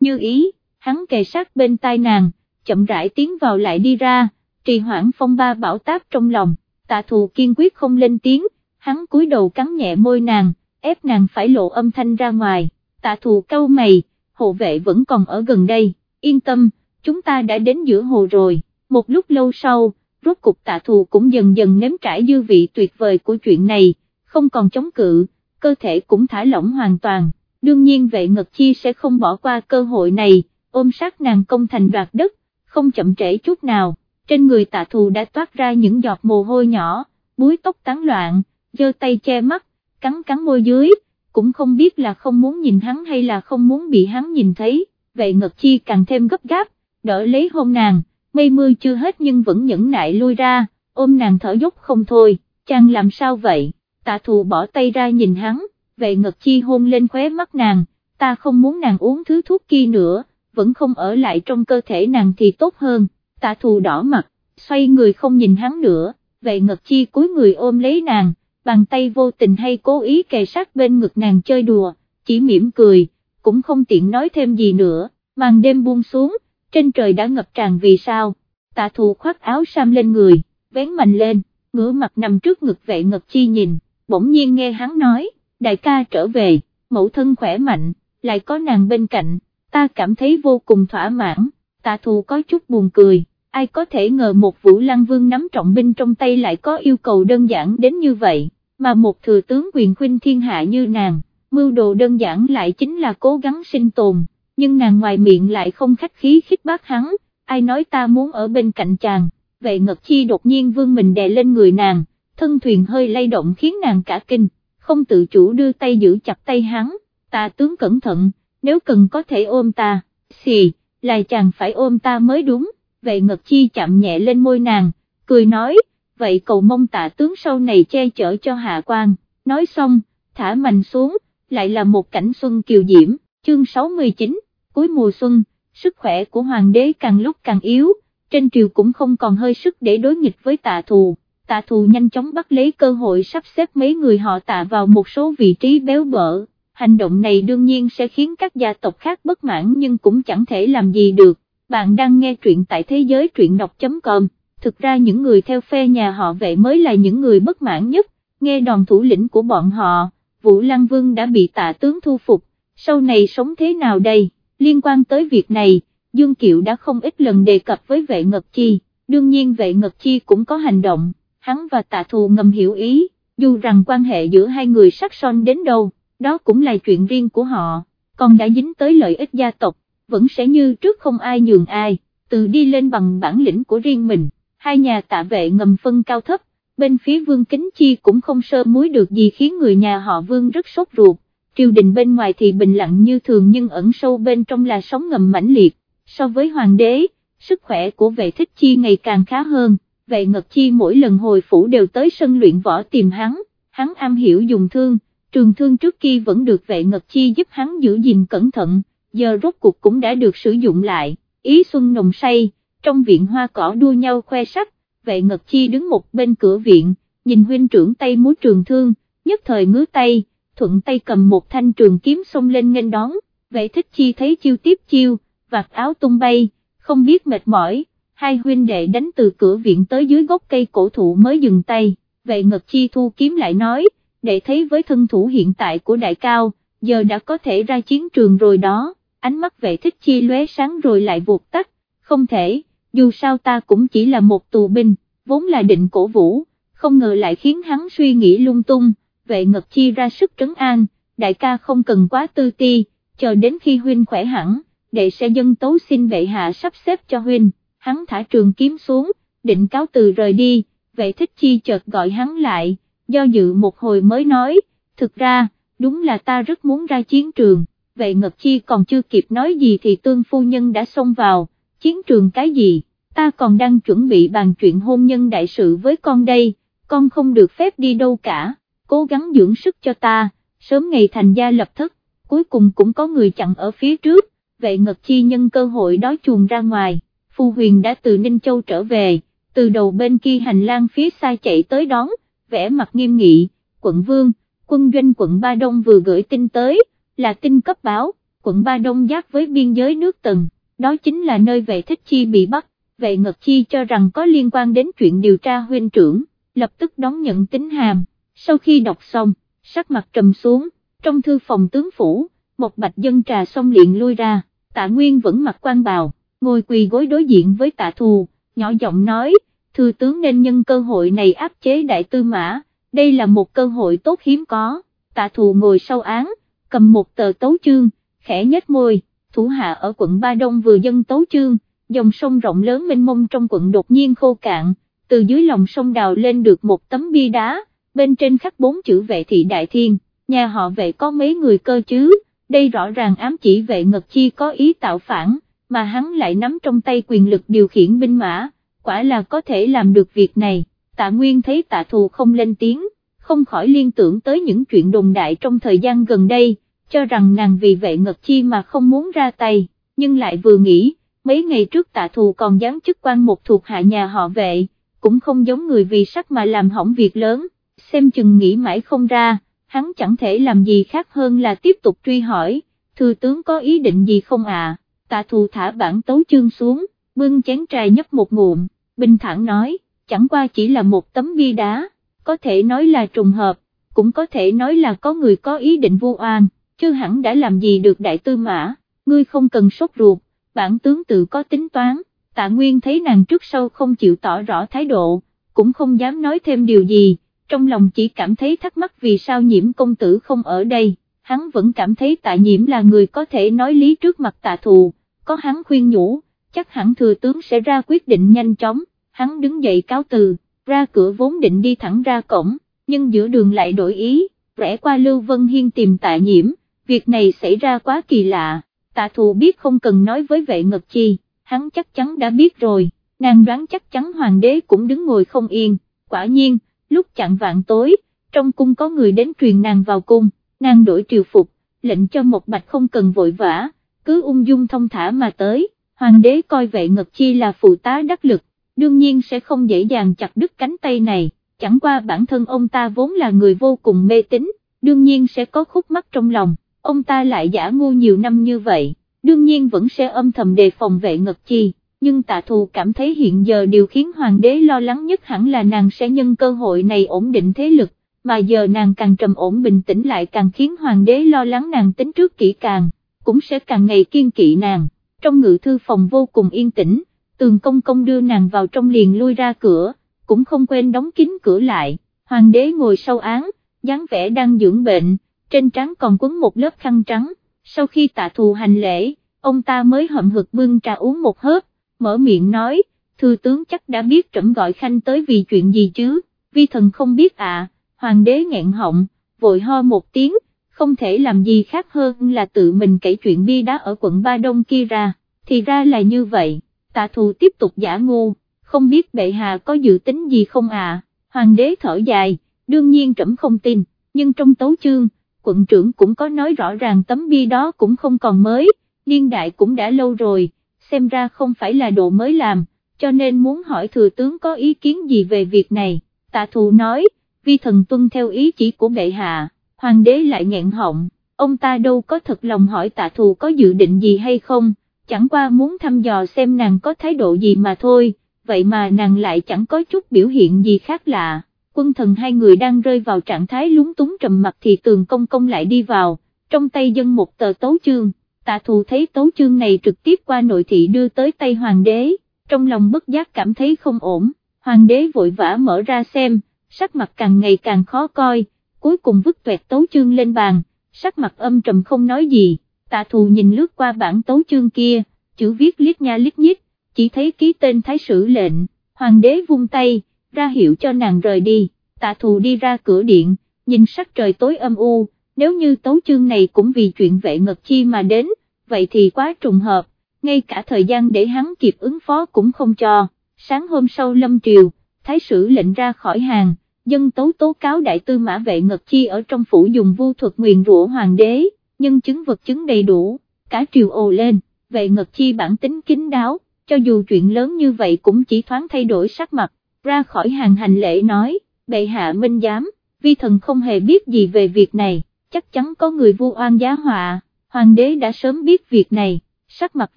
như ý, hắn kề sát bên tai nàng, chậm rãi tiến vào lại đi ra, trì hoãn phong ba bảo táp trong lòng, tạ thù kiên quyết không lên tiếng, hắn cúi đầu cắn nhẹ môi nàng, ép nàng phải lộ âm thanh ra ngoài, tạ thù câu mày, hộ vệ vẫn còn ở gần đây, yên tâm, chúng ta đã đến giữa hồ rồi, một lúc lâu sau, rốt cục tạ thù cũng dần dần nếm trải dư vị tuyệt vời của chuyện này, không còn chống cự, cơ thể cũng thả lỏng hoàn toàn, đương nhiên vệ ngật chi sẽ không bỏ qua cơ hội này, ôm sát nàng công thành đoạt đất, không chậm trễ chút nào, trên người tạ thù đã toát ra những giọt mồ hôi nhỏ, búi tóc tán loạn, giơ tay che mắt, cắn cắn môi dưới, cũng không biết là không muốn nhìn hắn hay là không muốn bị hắn nhìn thấy, vệ ngật chi càng thêm gấp gáp, đỡ lấy hôn nàng, mây mưa chưa hết nhưng vẫn nhẫn nại lui ra, ôm nàng thở dốc không thôi, chàng làm sao vậy, tạ thù bỏ tay ra nhìn hắn, vệ ngật chi hôn lên khóe mắt nàng, ta không muốn nàng uống thứ thuốc kia nữa, vẫn không ở lại trong cơ thể nàng thì tốt hơn, tạ thù đỏ mặt, xoay người không nhìn hắn nữa, vệ ngật chi cúi người ôm lấy nàng, bàn tay vô tình hay cố ý kề sát bên ngực nàng chơi đùa, chỉ mỉm cười, cũng không tiện nói thêm gì nữa, màn đêm buông xuống, trên trời đã ngập tràn vì sao, tạ thù khoác áo sam lên người, vén mạnh lên, ngửa mặt nằm trước ngực vệ ngật chi nhìn, bỗng nhiên nghe hắn nói, đại ca trở về, mẫu thân khỏe mạnh, lại có nàng bên cạnh, ta cảm thấy vô cùng thỏa mãn, tạ thù có chút buồn cười, ai có thể ngờ một vũ lăng vương nắm trọng binh trong tay lại có yêu cầu đơn giản đến như vậy, mà một thừa tướng quyền khuynh thiên hạ như nàng, mưu đồ đơn giản lại chính là cố gắng sinh tồn nhưng nàng ngoài miệng lại không khách khí khích bác hắn, ai nói ta muốn ở bên cạnh chàng, vệ ngật chi đột nhiên vương mình đè lên người nàng, thân thuyền hơi lay động khiến nàng cả kinh, không tự chủ đưa tay giữ chặt tay hắn, ta tướng cẩn thận, nếu cần có thể ôm ta, xì, là chàng phải ôm ta mới đúng, vệ ngật chi chạm nhẹ lên môi nàng, cười nói, vậy cầu mong tạ tướng sau này che chở cho hạ quan, nói xong, thả mạnh xuống, lại là một cảnh xuân kiều diễm, chương 69, cuối mùa xuân, sức khỏe của hoàng đế càng lúc càng yếu, trên triều cũng không còn hơi sức để đối nghịch với tạ thù, tạ thù nhanh chóng bắt lấy cơ hội sắp xếp mấy người họ tạ vào một số vị trí béo bở, hành động này đương nhiên sẽ khiến các gia tộc khác bất mãn nhưng cũng chẳng thể làm gì được, bạn đang nghe truyện tại thế giới truyện đọc.com, thực ra những người theo phe nhà họ vệ mới là những người bất mãn nhất, nghe đòn thủ lĩnh của bọn họ, Vũ Lăng Vương đã bị tạ tướng thu phục, sau này sống thế nào đây? liên quan tới việc này, Dương Kiệu đã không ít lần đề cập với vệ Ngật Chi, đương nhiên vệ Ngật Chi cũng có hành động, hắn và tạ thù ngầm hiểu ý, dù rằng quan hệ giữa hai người sắc son đến đâu, đó cũng là chuyện riêng của họ, còn đã dính tới lợi ích gia tộc, vẫn sẽ như trước không ai nhường ai, từ đi lên bằng bản lĩnh của riêng mình, hai nhà tạ vệ ngầm phân cao thấp, bên phía Vương Kính Chi cũng không sơ muối được gì khiến người nhà họ Vương rất sốt ruột, triều đình bên ngoài thì bình lặng như thường nhưng ẩn sâu bên trong là sóng ngầm mãnh liệt, so với hoàng đế, sức khỏe của vệ thích chi ngày càng khá hơn, vệ ngật chi mỗi lần hồi phủ đều tới sân luyện võ tìm hắn, hắn am hiểu dùng thương, trường thương trước kia vẫn được vệ ngật chi giúp hắn giữ gìn cẩn thận, giờ rốt cuộc cũng đã được sử dụng lại, ý xuân nồng say, trong viện hoa cỏ đua nhau khoe sắc, vệ ngật chi đứng một bên cửa viện, nhìn huynh trưởng tay múa trường thương, nhất thời ngứa tay, thuận tay cầm một thanh trường kiếm xông lên nghênh đón, vệ thích chi thấy chiêu tiếp chiêu, vạt áo tung bay, không biết mệt mỏi, hai huynh đệ đánh từ cửa viện tới dưới gốc cây cổ thụ mới dừng tay, vệ ngật chi thu kiếm lại nói, để thấy với thân thủ hiện tại của đại cao, giờ đã có thể ra chiến trường rồi đó, ánh mắt vệ thích chi lóe sáng rồi lại vụt tắt, không thể, dù sao ta cũng chỉ là một tù binh, vốn là định cổ vũ, không ngờ lại khiến hắn suy nghĩ lung tung. Vệ ngật chi ra sức trấn an, đại ca không cần quá tư ti, chờ đến khi huynh khỏe hẳn, đệ sẽ dân tấu xin bệ hạ sắp xếp cho huynh, hắn thả trường kiếm xuống, định cáo từ rời đi, vệ thích chi chợt gọi hắn lại, do dự một hồi mới nói, thực ra, đúng là ta rất muốn ra chiến trường, Vậy ngật chi còn chưa kịp nói gì thì tương phu nhân đã xông vào, chiến trường cái gì, ta còn đang chuẩn bị bàn chuyện hôn nhân đại sự với con đây, con không được phép đi đâu cả cố gắng dưỡng sức cho ta, sớm ngày thành gia lập thất, cuối cùng cũng có người chặn ở phía trước, Vậy ngật chi nhân cơ hội đó chuồn ra ngoài, Phu Huyền đã từ Ninh Châu trở về, từ đầu bên kia hành lang phía xa chạy tới đón, vẻ mặt nghiêm nghị, quận vương, quân doanh quận Ba Đông vừa gửi tin tới, là tin cấp báo, quận Ba Đông giáp với biên giới nước Tần, đó chính là nơi vệ thích chi bị bắt, vệ ngật chi cho rằng có liên quan đến chuyện điều tra huynh trưởng, lập tức đón nhận tín hàm, sau khi đọc xong, sắc mặt trầm xuống, trong thư phòng tướng phủ, một bạch dân trà xong liền lui ra, tạ nguyên vẫn mặc quan bào, ngồi quỳ gối đối diện với tạ thù, nhỏ giọng nói, thư tướng nên nhân cơ hội này áp chế đại tư mã, đây là một cơ hội tốt hiếm có, tạ thù ngồi sau án, cầm một tờ tấu chương, khẽ nhếch môi, thủ hạ ở quận Ba Đông vừa dân tấu chương, dòng sông rộng lớn mênh mông trong quận đột nhiên khô cạn, từ dưới lòng sông đào lên được một tấm bia đá, bên trên khắc bốn chữ vệ thị đại thiên, nhà họ vệ có mấy người cơ chứ, đây rõ ràng ám chỉ vệ ngật chi có ý tạo phản, mà hắn lại nắm trong tay quyền lực điều khiển binh mã, quả là có thể làm được việc này, tạ nguyên thấy tạ thù không lên tiếng, không khỏi liên tưởng tới những chuyện đồn đại trong thời gian gần đây, cho rằng nàng vì vệ ngật chi mà không muốn ra tay, nhưng lại vừa nghĩ, mấy ngày trước tạ thù còn dán chức quan một thuộc hạ nhà họ vệ, cũng không giống người vì sắc mà làm hỏng việc lớn, xem chừng nghĩ mãi không ra, hắn chẳng thể làm gì khác hơn là tiếp tục truy hỏi, thư tướng có ý định gì không à, tạ thù thả bản tấu chương xuống, bưng chén trà nhấp một ngụm, bình thản nói, chẳng qua chỉ là một tấm bia đá, có thể nói là trùng hợp, cũng có thể nói là có người có ý định vô oan, chứ hẳn đã làm gì được đại tư mã, ngươi không cần sốt ruột, bản tướng tự có tính toán, tạ nguyên thấy nàng trước sau không chịu tỏ rõ thái độ, cũng không dám nói thêm điều gì, trong lòng chỉ cảm thấy thắc mắc vì sao nhiễm công tử không ở đây, hắn vẫn cảm thấy tạ nhiễm là người có thể nói lý trước mặt tạ thù, có hắn khuyên nhủ, chắc hẳn thừa tướng sẽ ra quyết định nhanh chóng, hắn đứng dậy cáo từ, ra cửa vốn định đi thẳng ra cổng, nhưng giữa đường lại đổi ý, rẽ qua Lưu Vân Hiên tìm tạ nhiễm, việc này xảy ra quá kỳ lạ, tạ thù biết không cần nói với vệ ngật chi, hắn chắc chắn đã biết rồi, nàng đoán chắc chắn hoàng đế cũng đứng ngồi không yên, quả nhiên, lúc chặn vạn tối, trong cung có người đến truyền nàng vào cung, nàng đổi triều phục, lệnh cho một bạch không cần vội vã, cứ ung dung thông thả mà tới, hoàng đế coi vệ ngật chi là phụ tá đắc lực, đương nhiên sẽ không dễ dàng chặt đứt cánh tay này, chẳng qua bản thân ông ta vốn là người vô cùng mê tín, đương nhiên sẽ có khúc mắc trong lòng, ông ta lại giả ngu nhiều năm như vậy, đương nhiên vẫn sẽ âm thầm đề phòng vệ ngật chi, nhưng tạ thù cảm thấy hiện giờ điều khiến hoàng đế lo lắng nhất hẳn là nàng sẽ nhân cơ hội này ổn định thế lực, mà giờ nàng càng trầm ổn bình tĩnh lại càng khiến hoàng đế lo lắng nàng tính trước kỹ càng, cũng sẽ càng ngày kiên kỵ nàng, trong ngự thư phòng vô cùng yên tĩnh, tường công công đưa nàng vào trong liền lui ra cửa, cũng không quên đóng kín cửa lại, hoàng đế ngồi sau án, dáng vẻ đang dưỡng bệnh, trên trán còn quấn một lớp khăn trắng, sau khi tạ thù hành lễ, ông ta mới hậm hực bưng trà uống một hớp, mở miệng nói, thư tướng chắc đã biết trẫm gọi khanh tới vì chuyện gì chứ, vi thần không biết à, hoàng đế nghẹn họng, vội ho một tiếng, không thể làm gì khác hơn là tự mình kể chuyện bi đá ở quận Ba Đông kia ra, thì ra là như vậy, tạ thù tiếp tục giả ngu, không biết bệ hạ có dự tính gì không à, hoàng đế thở dài, đương nhiên trẫm không tin, nhưng trong tấu chương, quận trưởng cũng có nói rõ ràng tấm bia đó cũng không còn mới, niên đại cũng đã lâu rồi, xem ra không phải là độ mới làm, cho nên muốn hỏi thừa tướng có ý kiến gì về việc này, tạ thù nói, vi thần tuân theo ý chỉ của bệ hạ, hoàng đế lại nghẹn họng, ông ta đâu có thật lòng hỏi tạ thù có dự định gì hay không, chẳng qua muốn thăm dò xem nàng có thái độ gì mà thôi, vậy mà nàng lại chẳng có chút biểu hiện gì khác lạ. Quân thần hai người đang rơi vào trạng thái lúng túng trầm mặt thì tường công công lại đi vào, trong tay dân một tờ tấu chương, tạ thù thấy tấu chương này trực tiếp qua nội thị đưa tới tay hoàng đế, trong lòng bất giác cảm thấy không ổn, hoàng đế vội vã mở ra xem, sắc mặt càng ngày càng khó coi, cuối cùng vứt tuẹt tấu chương lên bàn, sắc mặt âm trầm không nói gì, tạ thù nhìn lướt qua bản tấu chương kia, chữ viết liếc nha liếc nhít, chỉ thấy ký tên thái sử lệnh, hoàng đế vung tay, ra hiệu cho nàng rời đi, tạ thù đi ra cửa điện, nhìn sắc trời tối âm u, nếu như tấu chương này cũng vì chuyện vệ ngật chi mà đến, vậy thì quá trùng hợp, ngay cả thời gian để hắn kịp ứng phó cũng không cho, sáng hôm sau lâm triều, thái sử lệnh ra khỏi hàng, dân tấu tố cáo đại tư mã vệ ngật chi ở trong phủ dùng vu thuật nguyền rủa hoàng đế, nhưng chứng vật chứng đầy đủ, cả triều ồ lên, vệ ngật chi bản tính kín đáo, cho dù chuyện lớn như vậy cũng chỉ thoáng thay đổi sắc mặt, ra khỏi hàng hành lễ nói, bệ hạ minh giám, vi thần không hề biết gì về việc này, chắc chắn có người vu oan giá họa, hoàng đế đã sớm biết việc này, sắc mặt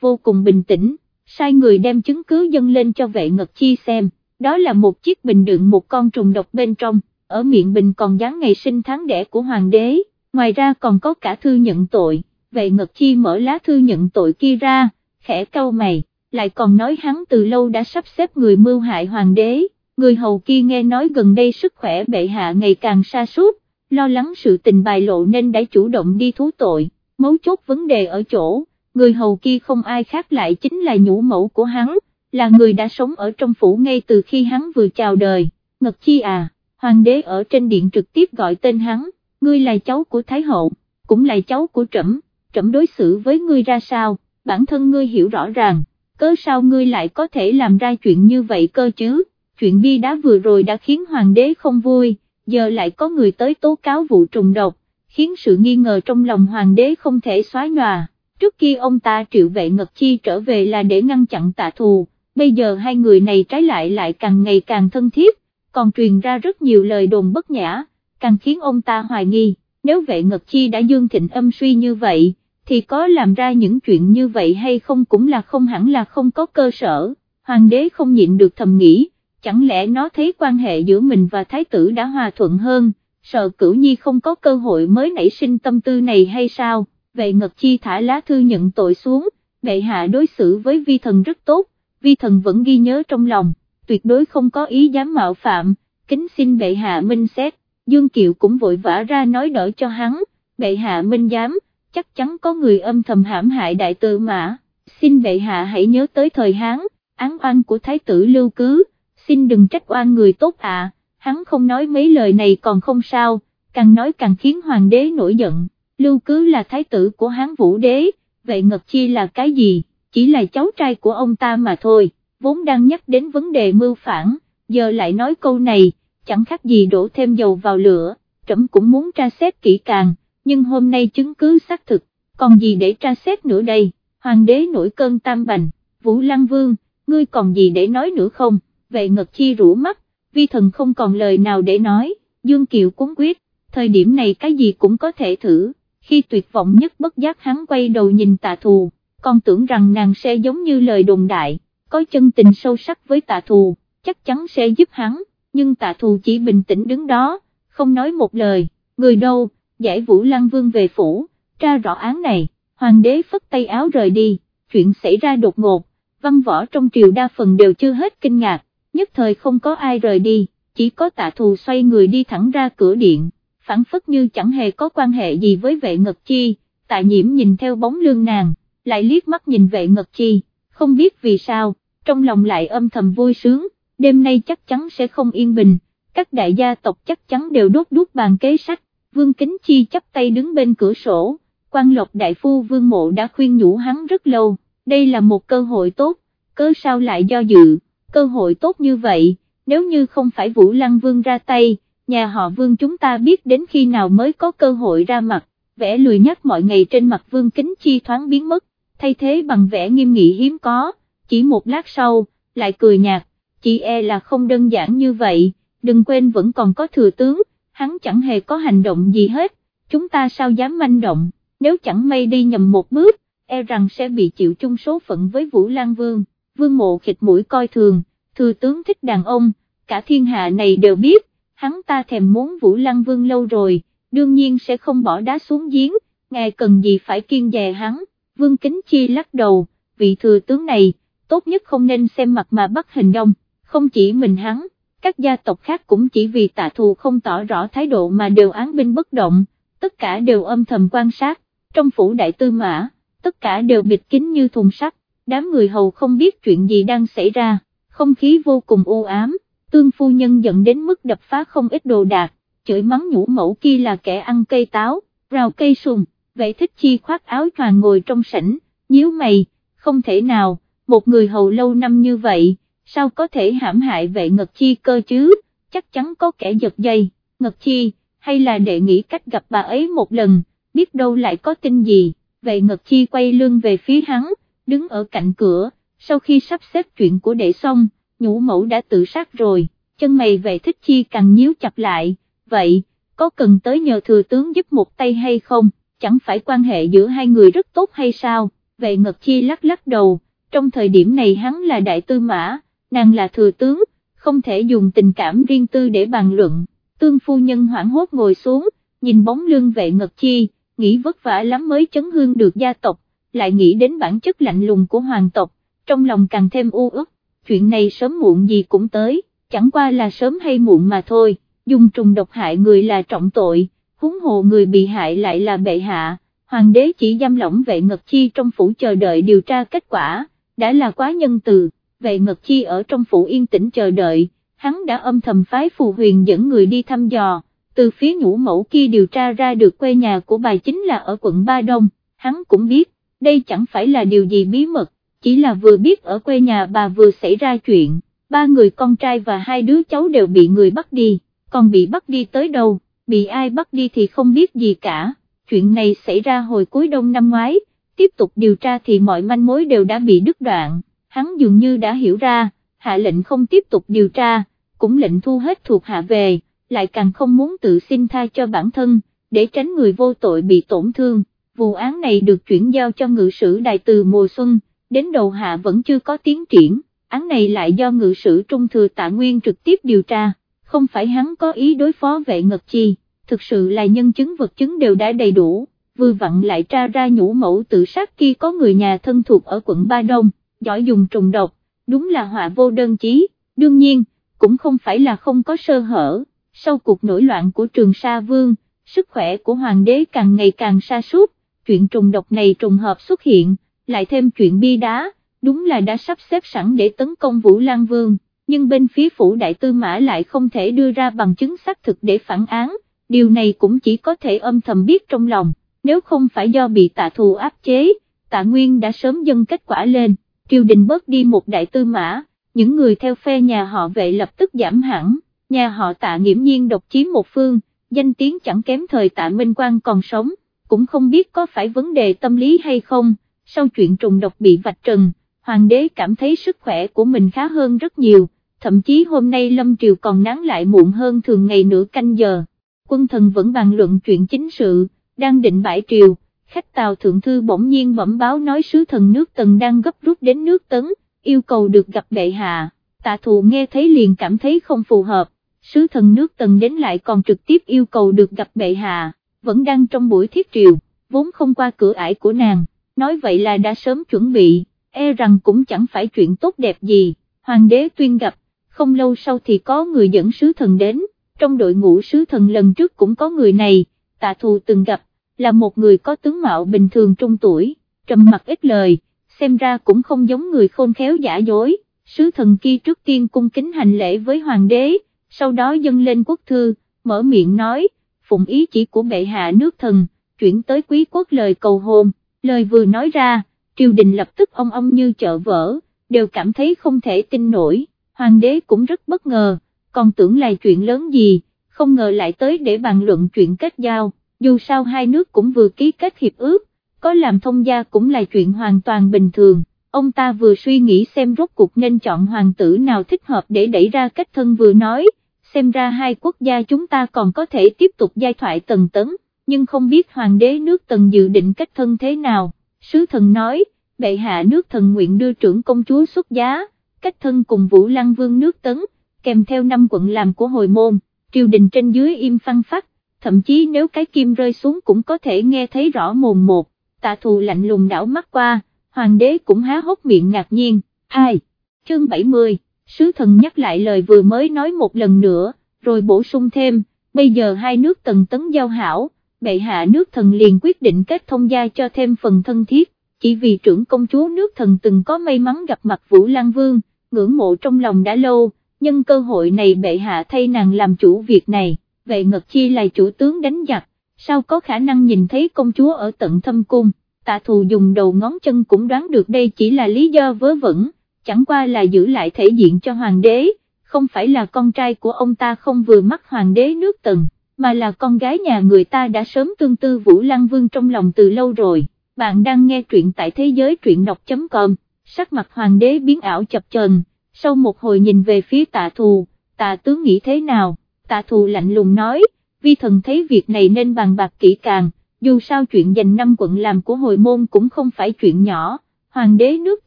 vô cùng bình tĩnh, sai người đem chứng cứ dâng lên cho vệ ngật chi xem, đó là một chiếc bình đựng một con trùng độc bên trong, ở miệng bình còn dán ngày sinh tháng đẻ của hoàng đế, ngoài ra còn có cả thư nhận tội, vệ ngật chi mở lá thư nhận tội kia ra, khẽ cau mày, lại còn nói hắn từ lâu đã sắp xếp người mưu hại hoàng đế, người hầu kia nghe nói gần đây sức khỏe bệ hạ ngày càng sa sút lo lắng sự tình bài lộ nên đã chủ động đi thú tội, mấu chốt vấn đề ở chỗ, người hầu kia không ai khác lại chính là nhũ mẫu của hắn, là người đã sống ở trong phủ ngay từ khi hắn vừa chào đời, Ngật Chi à, hoàng đế ở trên điện trực tiếp gọi tên hắn, ngươi là cháu của Thái Hậu, cũng là cháu của Trẫm, Trẫm đối xử với ngươi ra sao, bản thân ngươi hiểu rõ ràng, cớ sao ngươi lại có thể làm ra chuyện như vậy cơ chứ, chuyện bi đá vừa rồi đã khiến hoàng đế không vui giờ lại có người tới tố cáo vụ trùng độc, khiến sự nghi ngờ trong lòng hoàng đế không thể xóa nhòa. Trước khi ông ta triệu vệ ngật chi trở về là để ngăn chặn tạ thù, bây giờ hai người này trái lại lại càng ngày càng thân thiết, còn truyền ra rất nhiều lời đồn bất nhã, càng khiến ông ta hoài nghi, nếu vệ ngật chi đã dương thịnh âm suy như vậy, thì có làm ra những chuyện như vậy hay không cũng là không hẳn là không có cơ sở, hoàng đế không nhịn được thầm nghĩ chẳng lẽ nó thấy quan hệ giữa mình và thái tử đã hòa thuận hơn, sợ cửu nhi không có cơ hội mới nảy sinh tâm tư này hay sao, vệ Ngật Chi thả lá thư nhận tội xuống, bệ hạ đối xử với vi thần rất tốt, vi thần vẫn ghi nhớ trong lòng, tuyệt đối không có ý dám mạo phạm, kính xin bệ hạ minh xét, Dương Kiệu cũng vội vã ra nói đỡ cho hắn, bệ hạ minh giám, chắc chắn có người âm thầm hãm hại đại tư mã, xin bệ hạ hãy nhớ tới thời Hán, án oan của thái tử lưu cứ xin đừng trách oan người tốt ạ, hắn không nói mấy lời này còn không sao, càng nói càng khiến hoàng đế nổi giận, lưu cứ là thái tử của hán vũ đế, vậy Ngật Chi là cái gì, chỉ là cháu trai của ông ta mà thôi, vốn đang nhắc đến vấn đề mưu phản, giờ lại nói câu này, chẳng khác gì đổ thêm dầu vào lửa, trẫm cũng muốn tra xét kỹ càng, nhưng hôm nay chứng cứ xác thực, còn gì để tra xét nữa đây, hoàng đế nổi cơn tam bành, Vũ Lăng Vương, ngươi còn gì để nói nữa không? vệ ngật chi rũ mắt, vi thần không còn lời nào để nói, Dương Kiều cúng quyết, thời điểm này cái gì cũng có thể thử, khi tuyệt vọng nhất bất giác hắn quay đầu nhìn tạ thù, còn tưởng rằng nàng sẽ giống như lời đồn đại, có chân tình sâu sắc với tạ thù, chắc chắn sẽ giúp hắn, nhưng tạ thù chỉ bình tĩnh đứng đó, không nói một lời, người đâu, giải vũ lăng vương về phủ, tra rõ án này, hoàng đế phất tay áo rời đi, chuyện xảy ra đột ngột, văn võ trong triều đa phần đều chưa hết kinh ngạc, nhất thời không có ai rời đi, chỉ có tạ thù xoay người đi thẳng ra cửa điện, phản phất như chẳng hề có quan hệ gì với vệ ngật chi, tạ nhiễm nhìn theo bóng lương nàng, lại liếc mắt nhìn vệ ngật chi, không biết vì sao, trong lòng lại âm thầm vui sướng, đêm nay chắc chắn sẽ không yên bình, các đại gia tộc chắc chắn đều đốt đuốc bàn kế sách, vương kính chi chắp tay đứng bên cửa sổ, quan lộc đại phu vương mộ đã khuyên nhủ hắn rất lâu, đây là một cơ hội tốt, cớ sao lại do dự cơ hội tốt như vậy, nếu như không phải Vũ Lăng Vương ra tay, nhà họ Vương chúng ta biết đến khi nào mới có cơ hội ra mặt, vẻ lười nhắc mọi ngày trên mặt Vương Kính Chi thoáng biến mất, thay thế bằng vẻ nghiêm nghị hiếm có, chỉ một lát sau, lại cười nhạt, chị e là không đơn giản như vậy, đừng quên vẫn còn có thừa tướng, hắn chẳng hề có hành động gì hết, chúng ta sao dám manh động, nếu chẳng may đi nhầm một bước, e rằng sẽ bị chịu chung số phận với Vũ Lan Vương vương mộ khịt mũi coi thường, thừa tướng thích đàn ông, cả thiên hạ này đều biết, hắn ta thèm muốn Vũ Lăng Vương lâu rồi, đương nhiên sẽ không bỏ đá xuống giếng, ngài cần gì phải kiên dè hắn, vương kính chi lắc đầu, vị thừa tướng này, tốt nhất không nên xem mặt mà bắt hình đông, không chỉ mình hắn, các gia tộc khác cũng chỉ vì tạ thù không tỏ rõ thái độ mà đều án binh bất động, tất cả đều âm thầm quan sát, trong phủ đại tư mã, tất cả đều bịt kín như thùng sắt, đám người hầu không biết chuyện gì đang xảy ra, không khí vô cùng u ám, tương phu nhân giận đến mức đập phá không ít đồ đạc, chửi mắng nhũ mẫu kia là kẻ ăn cây táo, rào cây sùng, Vệ thích chi khoác áo choàng ngồi trong sảnh, nhíu mày, không thể nào, một người hầu lâu năm như vậy, sao có thể hãm hại vệ ngật chi cơ chứ, chắc chắn có kẻ giật dây, ngật chi, hay là đệ nghĩ cách gặp bà ấy một lần, biết đâu lại có tin gì, vệ ngật chi quay lưng về phía hắn, đứng ở cạnh cửa, sau khi sắp xếp chuyện của đệ xong, nhũ mẫu đã tự sát rồi, chân mày vệ thích chi càng nhíu chặt lại, vậy, có cần tới nhờ thừa tướng giúp một tay hay không, chẳng phải quan hệ giữa hai người rất tốt hay sao, vệ ngật chi lắc lắc đầu, trong thời điểm này hắn là đại tư mã, nàng là thừa tướng, không thể dùng tình cảm riêng tư để bàn luận, tương phu nhân hoảng hốt ngồi xuống, nhìn bóng lưng vệ ngật chi, nghĩ vất vả lắm mới chấn hương được gia tộc, lại nghĩ đến bản chất lạnh lùng của hoàng tộc, trong lòng càng thêm u ức, chuyện này sớm muộn gì cũng tới, chẳng qua là sớm hay muộn mà thôi, dùng trùng độc hại người là trọng tội, huống hồ người bị hại lại là bệ hạ, hoàng đế chỉ giam lỏng vệ ngật chi trong phủ chờ đợi điều tra kết quả, đã là quá nhân từ, vệ ngật chi ở trong phủ yên tĩnh chờ đợi, hắn đã âm thầm phái phù huyền dẫn người đi thăm dò, từ phía nhũ mẫu kia điều tra ra được quê nhà của bà chính là ở quận Ba Đông, hắn cũng biết, đây chẳng phải là điều gì bí mật, chỉ là vừa biết ở quê nhà bà vừa xảy ra chuyện, ba người con trai và hai đứa cháu đều bị người bắt đi, còn bị bắt đi tới đâu, bị ai bắt đi thì không biết gì cả, chuyện này xảy ra hồi cuối đông năm ngoái, tiếp tục điều tra thì mọi manh mối đều đã bị đứt đoạn, hắn dường như đã hiểu ra, hạ lệnh không tiếp tục điều tra, cũng lệnh thu hết thuộc hạ về, lại càng không muốn tự xin tha cho bản thân, để tránh người vô tội bị tổn thương, vụ án này được chuyển giao cho ngự sử đại từ mùa xuân, đến đầu hạ vẫn chưa có tiến triển, án này lại do ngự sử trung thừa tạ nguyên trực tiếp điều tra, không phải hắn có ý đối phó vệ ngật chi, thực sự là nhân chứng vật chứng đều đã đầy đủ, vừa vặn lại tra ra nhũ mẫu tự sát kia có người nhà thân thuộc ở quận Ba Đông, giỏi dùng trùng độc, đúng là họa vô đơn chí, đương nhiên, cũng không phải là không có sơ hở, sau cuộc nổi loạn của trường Sa Vương, sức khỏe của hoàng đế càng ngày càng sa sút chuyện trùng độc này trùng hợp xuất hiện, lại thêm chuyện bi đá, đúng là đã sắp xếp sẵn để tấn công Vũ Lan Vương, nhưng bên phía phủ đại tư mã lại không thể đưa ra bằng chứng xác thực để phản án, điều này cũng chỉ có thể âm thầm biết trong lòng, nếu không phải do bị tạ thù áp chế, tạ nguyên đã sớm dâng kết quả lên, triều đình bớt đi một đại tư mã, những người theo phe nhà họ vệ lập tức giảm hẳn, nhà họ tạ nghiễm nhiên độc chiếm một phương, danh tiếng chẳng kém thời tạ Minh Quang còn sống, cũng không biết có phải vấn đề tâm lý hay không, sau chuyện trùng độc bị vạch trần, hoàng đế cảm thấy sức khỏe của mình khá hơn rất nhiều, thậm chí hôm nay Lâm Triều còn nán lại muộn hơn thường ngày nửa canh giờ, quân thần vẫn bàn luận chuyện chính sự, đang định bãi triều, khách tàu thượng thư bỗng nhiên bẩm báo nói sứ thần nước tần đang gấp rút đến nước tấn, yêu cầu được gặp bệ hạ, tạ thù nghe thấy liền cảm thấy không phù hợp, sứ thần nước tần đến lại còn trực tiếp yêu cầu được gặp bệ hạ, vẫn đang trong buổi thiết triều, vốn không qua cửa ải của nàng, nói vậy là đã sớm chuẩn bị, e rằng cũng chẳng phải chuyện tốt đẹp gì, hoàng đế tuyên gặp, không lâu sau thì có người dẫn sứ thần đến, trong đội ngũ sứ thần lần trước cũng có người này, tạ thù từng gặp, là một người có tướng mạo bình thường trung tuổi, trầm mặt ít lời, xem ra cũng không giống người khôn khéo giả dối, sứ thần kia trước tiên cung kính hành lễ với hoàng đế, sau đó dâng lên quốc thư, mở miệng nói, phụng ý chỉ của bệ hạ nước thần, chuyển tới quý quốc lời cầu hôn, lời vừa nói ra, triều đình lập tức ông ông như chợ vỡ, đều cảm thấy không thể tin nổi, hoàng đế cũng rất bất ngờ, còn tưởng là chuyện lớn gì, không ngờ lại tới để bàn luận chuyện kết giao, dù sao hai nước cũng vừa ký kết hiệp ước, có làm thông gia cũng là chuyện hoàn toàn bình thường, ông ta vừa suy nghĩ xem rốt cuộc nên chọn hoàng tử nào thích hợp để đẩy ra kết thân vừa nói, xem ra hai quốc gia chúng ta còn có thể tiếp tục giai thoại tần tấn, nhưng không biết hoàng đế nước tần dự định kết thân thế nào, sứ thần nói, bệ hạ nước thần nguyện đưa trưởng công chúa xuất giá, cách thân cùng Vũ Lăng Vương nước tấn, kèm theo năm quận làm của hồi môn, triều đình trên dưới im phăng phát, thậm chí nếu cái kim rơi xuống cũng có thể nghe thấy rõ mồm một, tạ thù lạnh lùng đảo mắt qua, hoàng đế cũng há hốc miệng ngạc nhiên, ai, chương 70 sứ thần nhắc lại lời vừa mới nói một lần nữa, rồi bổ sung thêm, bây giờ hai nước tần tấn giao hảo, bệ hạ nước thần liền quyết định kết thông gia cho thêm phần thân thiết, chỉ vì trưởng công chúa nước thần từng có may mắn gặp mặt Vũ Lan Vương, ngưỡng mộ trong lòng đã lâu, nhân cơ hội này bệ hạ thay nàng làm chủ việc này, vậy Ngật Chi là chủ tướng đánh giặc, sao có khả năng nhìn thấy công chúa ở tận thâm cung, tạ thù dùng đầu ngón chân cũng đoán được đây chỉ là lý do vớ vẩn chẳng qua là giữ lại thể diện cho hoàng đế, không phải là con trai của ông ta không vừa mắt hoàng đế nước tần, mà là con gái nhà người ta đã sớm tương tư Vũ Lăng Vương trong lòng từ lâu rồi. Bạn đang nghe truyện tại thế giới truyện đọc.com, sắc mặt hoàng đế biến ảo chập chờn, sau một hồi nhìn về phía tạ thù, tạ tướng nghĩ thế nào, tạ thù lạnh lùng nói, vi thần thấy việc này nên bàn bạc kỹ càng, dù sao chuyện giành năm quận làm của hồi môn cũng không phải chuyện nhỏ, hoàng đế nước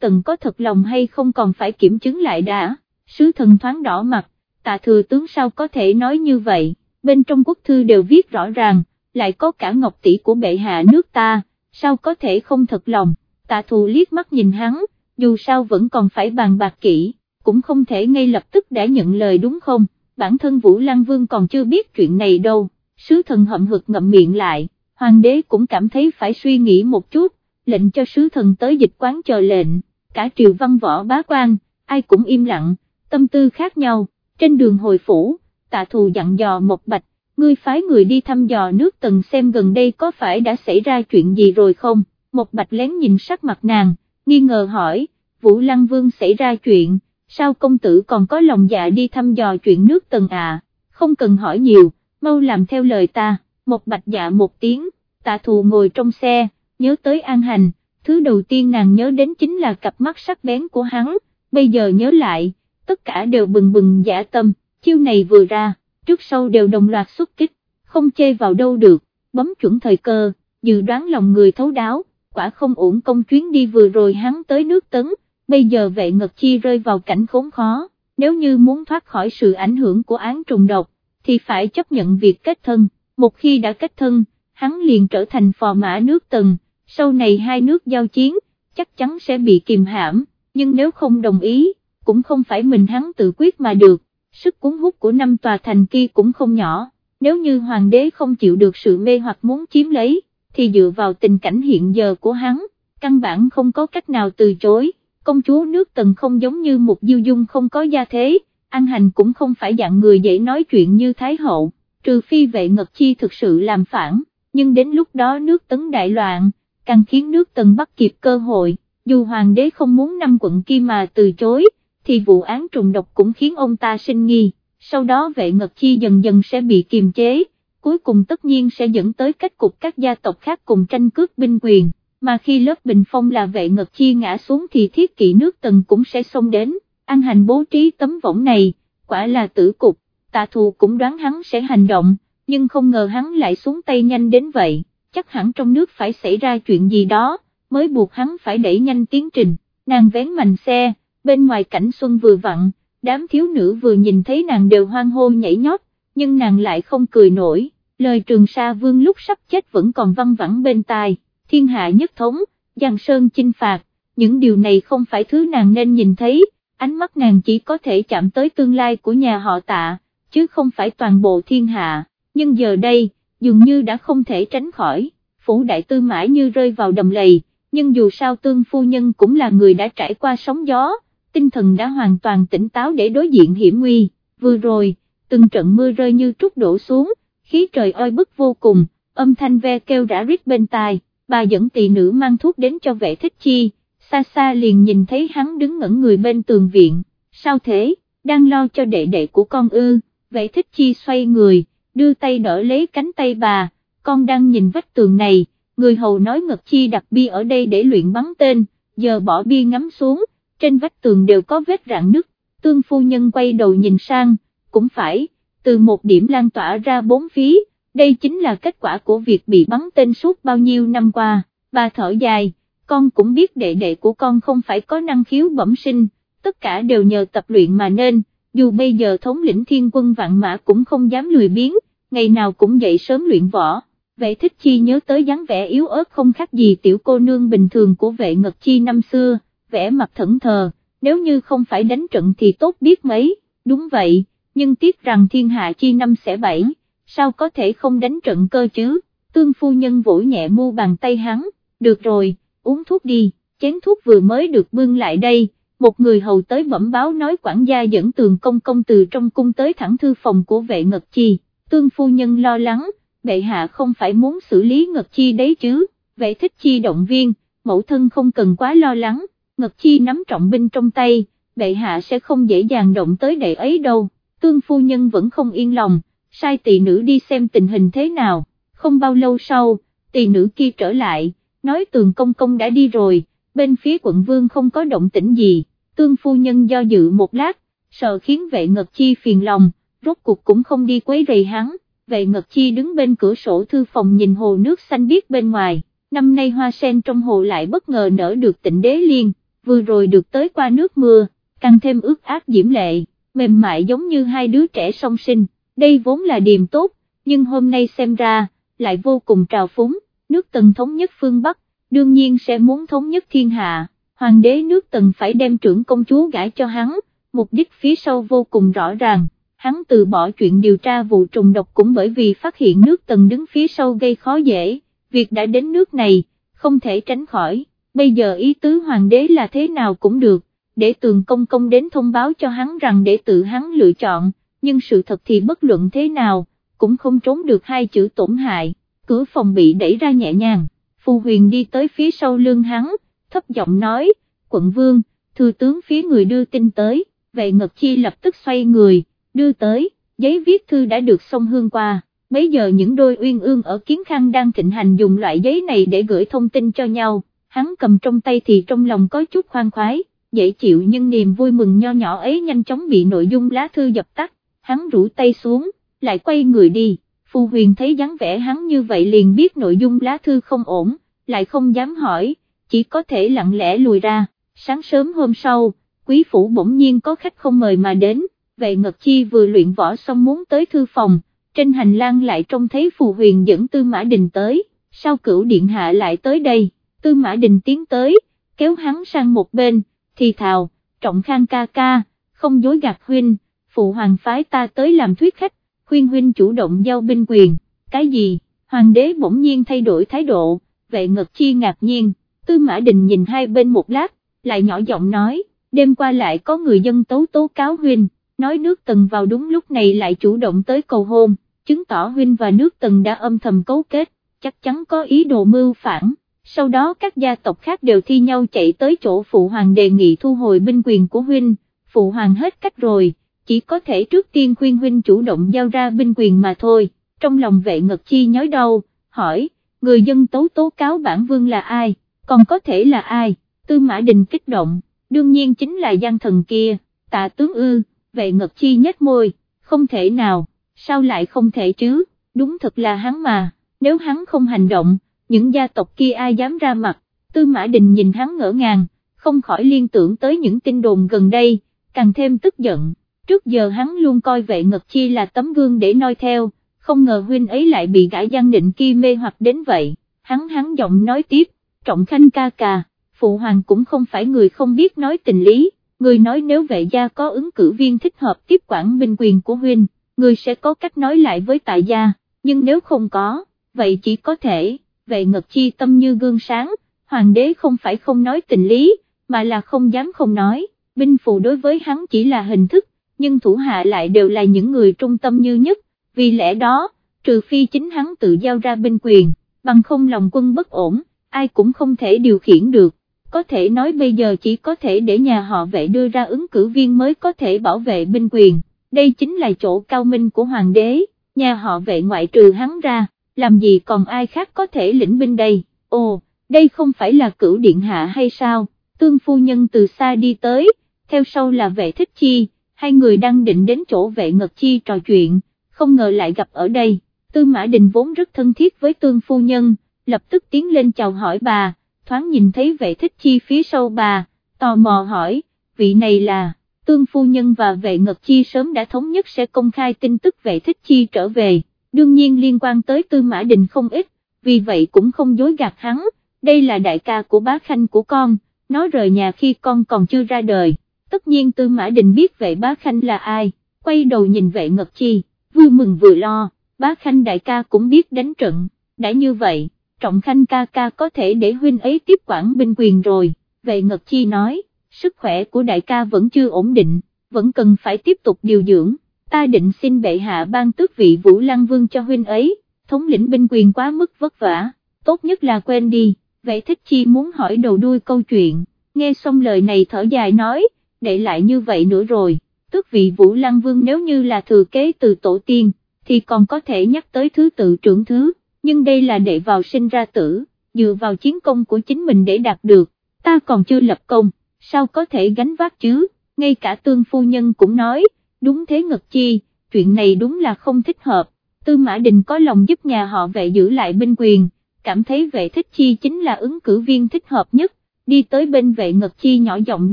tần có thật lòng hay không còn phải kiểm chứng lại đã, sứ thần thoáng đỏ mặt, tạ thừa tướng sao có thể nói như vậy, bên trong quốc thư đều viết rõ ràng, lại có cả ngọc tỷ của bệ hạ nước ta, sao có thể không thật lòng, tạ thù liếc mắt nhìn hắn, dù sao vẫn còn phải bàn bạc kỹ, cũng không thể ngay lập tức đã nhận lời đúng không, bản thân Vũ Lăng Vương còn chưa biết chuyện này đâu, sứ thần hậm hực ngậm miệng lại, hoàng đế cũng cảm thấy phải suy nghĩ một chút, lệnh cho sứ thần tới dịch quán chờ lệnh, cả triều văn võ bá quan, ai cũng im lặng, tâm tư khác nhau, trên đường hồi phủ, tạ thù dặn dò một bạch, ngươi phái người đi thăm dò nước tần xem gần đây có phải đã xảy ra chuyện gì rồi không, một bạch lén nhìn sắc mặt nàng, nghi ngờ hỏi, Vũ Lăng Vương xảy ra chuyện, sao công tử còn có lòng dạ đi thăm dò chuyện nước tần à, không cần hỏi nhiều, mau làm theo lời ta, một bạch dạ một tiếng, tạ thù ngồi trong xe, nhớ tới an hành, thứ đầu tiên nàng nhớ đến chính là cặp mắt sắc bén của hắn, bây giờ nhớ lại, tất cả đều bừng bừng giả tâm, chiêu này vừa ra, trước sau đều đồng loạt xuất kích, không chê vào đâu được, bấm chuẩn thời cơ, dự đoán lòng người thấu đáo, quả không ổn công chuyến đi vừa rồi hắn tới nước tấn, bây giờ vệ ngật chi rơi vào cảnh khốn khó, nếu như muốn thoát khỏi sự ảnh hưởng của án trùng độc, thì phải chấp nhận việc kết thân, một khi đã kết thân, hắn liền trở thành phò mã nước tần, sau này hai nước giao chiến, chắc chắn sẽ bị kìm hãm, nhưng nếu không đồng ý, cũng không phải mình hắn tự quyết mà được, sức cuốn hút của năm tòa thành kia cũng không nhỏ, nếu như hoàng đế không chịu được sự mê hoặc muốn chiếm lấy, thì dựa vào tình cảnh hiện giờ của hắn, căn bản không có cách nào từ chối, công chúa nước tần không giống như một diêu dung không có gia thế, An Hành cũng không phải dạng người dễ nói chuyện như Thái Hậu, trừ phi vệ ngật chi thực sự làm phản, nhưng đến lúc đó nước tấn đại loạn, càng khiến nước tần bắt kịp cơ hội, dù hoàng đế không muốn năm quận kia mà từ chối, thì vụ án trùng độc cũng khiến ông ta sinh nghi, sau đó vệ ngật chi dần dần sẽ bị kiềm chế, cuối cùng tất nhiên sẽ dẫn tới kết cục các gia tộc khác cùng tranh cướp binh quyền, mà khi lớp bình phong là vệ ngật chi ngã xuống thì thiết kỵ nước tần cũng sẽ xông đến, an hành bố trí tấm võng này, quả là tử cục, tạ thù cũng đoán hắn sẽ hành động, nhưng không ngờ hắn lại xuống tay nhanh đến vậy, chắc hẳn trong nước phải xảy ra chuyện gì đó, mới buộc hắn phải đẩy nhanh tiến trình, nàng vén mành xe, bên ngoài cảnh xuân vừa vặn, đám thiếu nữ vừa nhìn thấy nàng đều hoang hô nhảy nhót, nhưng nàng lại không cười nổi, lời trường sa vương lúc sắp chết vẫn còn văng vẳng bên tai, thiên hạ nhất thống, giang sơn chinh phạt, những điều này không phải thứ nàng nên nhìn thấy, ánh mắt nàng chỉ có thể chạm tới tương lai của nhà họ tạ, chứ không phải toàn bộ thiên hạ, nhưng giờ đây, dường như đã không thể tránh khỏi, phủ đại tư mãi như rơi vào đầm lầy, nhưng dù sao tương phu nhân cũng là người đã trải qua sóng gió, tinh thần đã hoàn toàn tỉnh táo để đối diện hiểm nguy, vừa rồi, từng trận mưa rơi như trút đổ xuống, khí trời oi bức vô cùng, âm thanh ve kêu rã rít bên tai, bà dẫn tỳ nữ mang thuốc đến cho vệ thích chi, xa xa liền nhìn thấy hắn đứng ngẩn người bên tường viện, sao thế, đang lo cho đệ đệ của con ư, vệ thích chi xoay người, đưa tay đỡ lấy cánh tay bà, con đang nhìn vách tường này, người hầu nói ngật chi đặt bi ở đây để luyện bắn tên, giờ bỏ bi ngắm xuống, trên vách tường đều có vết rạn nứt, tương phu nhân quay đầu nhìn sang, cũng phải, từ một điểm lan tỏa ra bốn phía, đây chính là kết quả của việc bị bắn tên suốt bao nhiêu năm qua, bà thở dài, con cũng biết đệ đệ của con không phải có năng khiếu bẩm sinh, tất cả đều nhờ tập luyện mà nên, dù bây giờ thống lĩnh thiên quân vạn mã cũng không dám lười biếng, ngày nào cũng dậy sớm luyện võ. Vệ thích chi nhớ tới dáng vẻ yếu ớt không khác gì tiểu cô nương bình thường của vệ ngật chi năm xưa, vẻ mặt thẫn thờ, nếu như không phải đánh trận thì tốt biết mấy, đúng vậy, nhưng tiếc rằng thiên hạ chi năm sẽ bảy, sao có thể không đánh trận cơ chứ, tương phu nhân vỗ nhẹ mu bàn tay hắn, được rồi, uống thuốc đi, chén thuốc vừa mới được bưng lại đây, một người hầu tới bẩm báo nói quản gia dẫn tường công công từ trong cung tới thẳng thư phòng của vệ ngật chi, tương phu nhân lo lắng, bệ hạ không phải muốn xử lý ngật chi đấy chứ, vệ thích chi động viên, mẫu thân không cần quá lo lắng, ngật chi nắm trọng binh trong tay, bệ hạ sẽ không dễ dàng động tới đệ ấy đâu, tương phu nhân vẫn không yên lòng, sai tỳ nữ đi xem tình hình thế nào, không bao lâu sau, tỳ nữ kia trở lại, nói tường công công đã đi rồi, bên phía quận vương không có động tĩnh gì, tương phu nhân do dự một lát, sợ khiến vệ ngật chi phiền lòng, rốt cuộc cũng không đi quấy rầy hắn, vệ ngật chi đứng bên cửa sổ thư phòng nhìn hồ nước xanh biếc bên ngoài, năm nay hoa sen trong hồ lại bất ngờ nở được tịnh đế liên, vừa rồi được tới qua nước mưa, càng thêm ướt át diễm lệ, mềm mại giống như hai đứa trẻ song sinh, đây vốn là điềm tốt, nhưng hôm nay xem ra, lại vô cùng trào phúng, nước tần thống nhất phương Bắc, đương nhiên sẽ muốn thống nhất thiên hạ, hoàng đế nước tần phải đem trưởng công chúa gãi cho hắn, mục đích phía sau vô cùng rõ ràng, hắn từ bỏ chuyện điều tra vụ trùng độc cũng bởi vì phát hiện nước tần đứng phía sau gây khó dễ, việc đã đến nước này, không thể tránh khỏi, bây giờ ý tứ hoàng đế là thế nào cũng được, để tường công công đến thông báo cho hắn rằng để tự hắn lựa chọn, nhưng sự thật thì bất luận thế nào, cũng không trốn được hai chữ tổn hại, cửa phòng bị đẩy ra nhẹ nhàng, phù huyền đi tới phía sau lưng hắn, thấp giọng nói, quận vương, thư tướng phía người đưa tin tới, vệ ngật chi lập tức xoay người, đưa tới, giấy viết thư đã được xong hương qua, bây giờ những đôi uyên ương ở kiến khang đang thịnh hành dùng loại giấy này để gửi thông tin cho nhau, hắn cầm trong tay thì trong lòng có chút khoan khoái, dễ chịu nhưng niềm vui mừng nho nhỏ ấy nhanh chóng bị nội dung lá thư dập tắt, hắn rủ tay xuống, lại quay người đi, Phù Huyền thấy dáng vẻ hắn như vậy liền biết nội dung lá thư không ổn, lại không dám hỏi, chỉ có thể lặng lẽ lùi ra, sáng sớm hôm sau, quý phủ bỗng nhiên có khách không mời mà đến, vệ ngật chi vừa luyện võ xong muốn tới thư phòng, trên hành lang lại trông thấy Phù Huyền dẫn Tư Mã Đình tới, sao cửu điện hạ lại tới đây, Tư Mã Đình tiến tới, kéo hắn sang một bên, thì thào, trọng khang ca ca, không dối gạt huynh, phụ hoàng phái ta tới làm thuyết khách, khuyên huynh chủ động giao binh quyền, cái gì, hoàng đế bỗng nhiên thay đổi thái độ, vệ ngật chi ngạc nhiên, tư mã đình nhìn hai bên một lát, lại nhỏ giọng nói, đêm qua lại có người dân tố tố cáo huynh, nói nước tần vào đúng lúc này lại chủ động tới cầu hôn, chứng tỏ huynh và nước tần đã âm thầm cấu kết, chắc chắn có ý đồ mưu phản sau đó các gia tộc khác đều thi nhau chạy tới chỗ phụ hoàng đề nghị thu hồi binh quyền của huynh, phụ hoàng hết cách rồi, chỉ có thể trước tiên khuyên huynh chủ động giao ra binh quyền mà thôi, trong lòng vệ ngật chi nhói đau, hỏi, người dân tấu tố cáo bản vương là ai, còn có thể là ai, tư mã đình kích động, đương nhiên chính là gian thần kia, tạ tướng ư, vệ ngật chi nhếch môi, không thể nào, sao lại không thể chứ, đúng thật là hắn mà, nếu hắn không hành động, những gia tộc kia ai dám ra mặt, Tư Mã Đình nhìn hắn ngỡ ngàng, không khỏi liên tưởng tới những tin đồn gần đây, càng thêm tức giận, trước giờ hắn luôn coi vệ ngật chi là tấm gương để noi theo, không ngờ huynh ấy lại bị gã gian định kia mê hoặc đến vậy, hắn hắn giọng nói tiếp, trọng khanh ca ca, phụ hoàng cũng không phải người không biết nói tình lý, người nói nếu vệ gia có ứng cử viên thích hợp tiếp quản binh quyền của huynh, người sẽ có cách nói lại với tại gia, nhưng nếu không có, vậy chỉ có thể về ngật chi tâm như gương sáng, hoàng đế không phải không nói tình lý, mà là không dám không nói, binh phù đối với hắn chỉ là hình thức, nhưng thủ hạ lại đều là những người trung tâm như nhất, vì lẽ đó, trừ phi chính hắn tự giao ra binh quyền, bằng không lòng quân bất ổn, ai cũng không thể điều khiển được, có thể nói bây giờ chỉ có thể để nhà họ vệ đưa ra ứng cử viên mới có thể bảo vệ binh quyền, đây chính là chỗ cao minh của hoàng đế, nhà họ vệ ngoại trừ hắn ra làm gì còn ai khác có thể lĩnh binh đây, ồ, đây không phải là cửu điện hạ hay sao, tương phu nhân từ xa đi tới, theo sau là vệ thích chi, hai người đang định đến chỗ vệ ngật chi trò chuyện, không ngờ lại gặp ở đây, tư mã đình vốn rất thân thiết với tương phu nhân, lập tức tiến lên chào hỏi bà, thoáng nhìn thấy vệ thích chi phía sau bà, tò mò hỏi, vị này là, tương phu nhân và vệ ngật chi sớm đã thống nhất sẽ công khai tin tức vệ thích chi trở về đương nhiên liên quan tới Tư Mã Đình không ít, vì vậy cũng không dối gạt hắn, đây là đại ca của bá khanh của con, nó rời nhà khi con còn chưa ra đời, tất nhiên Tư Mã Đình biết vệ bá khanh là ai, quay đầu nhìn vệ ngật chi, vui mừng vừa lo, bá khanh đại ca cũng biết đánh trận, đã như vậy, trọng khanh ca ca có thể để huynh ấy tiếp quản binh quyền rồi, vệ ngật chi nói, sức khỏe của đại ca vẫn chưa ổn định, vẫn cần phải tiếp tục điều dưỡng ta định xin bệ hạ ban tước vị Vũ Lăng Vương cho huynh ấy, thống lĩnh binh quyền quá mức vất vả, tốt nhất là quên đi, vậy thích chi muốn hỏi đầu đuôi câu chuyện, nghe xong lời này thở dài nói, để lại như vậy nữa rồi, tước vị Vũ Lăng Vương nếu như là thừa kế từ tổ tiên, thì còn có thể nhắc tới thứ tự trưởng thứ, nhưng đây là đệ vào sinh ra tử, dựa vào chiến công của chính mình để đạt được, ta còn chưa lập công, sao có thể gánh vác chứ, ngay cả tương phu nhân cũng nói, đúng thế ngật chi, chuyện này đúng là không thích hợp, tư mã đình có lòng giúp nhà họ vệ giữ lại binh quyền, cảm thấy vệ thích chi chính là ứng cử viên thích hợp nhất, đi tới bên vệ ngật chi nhỏ giọng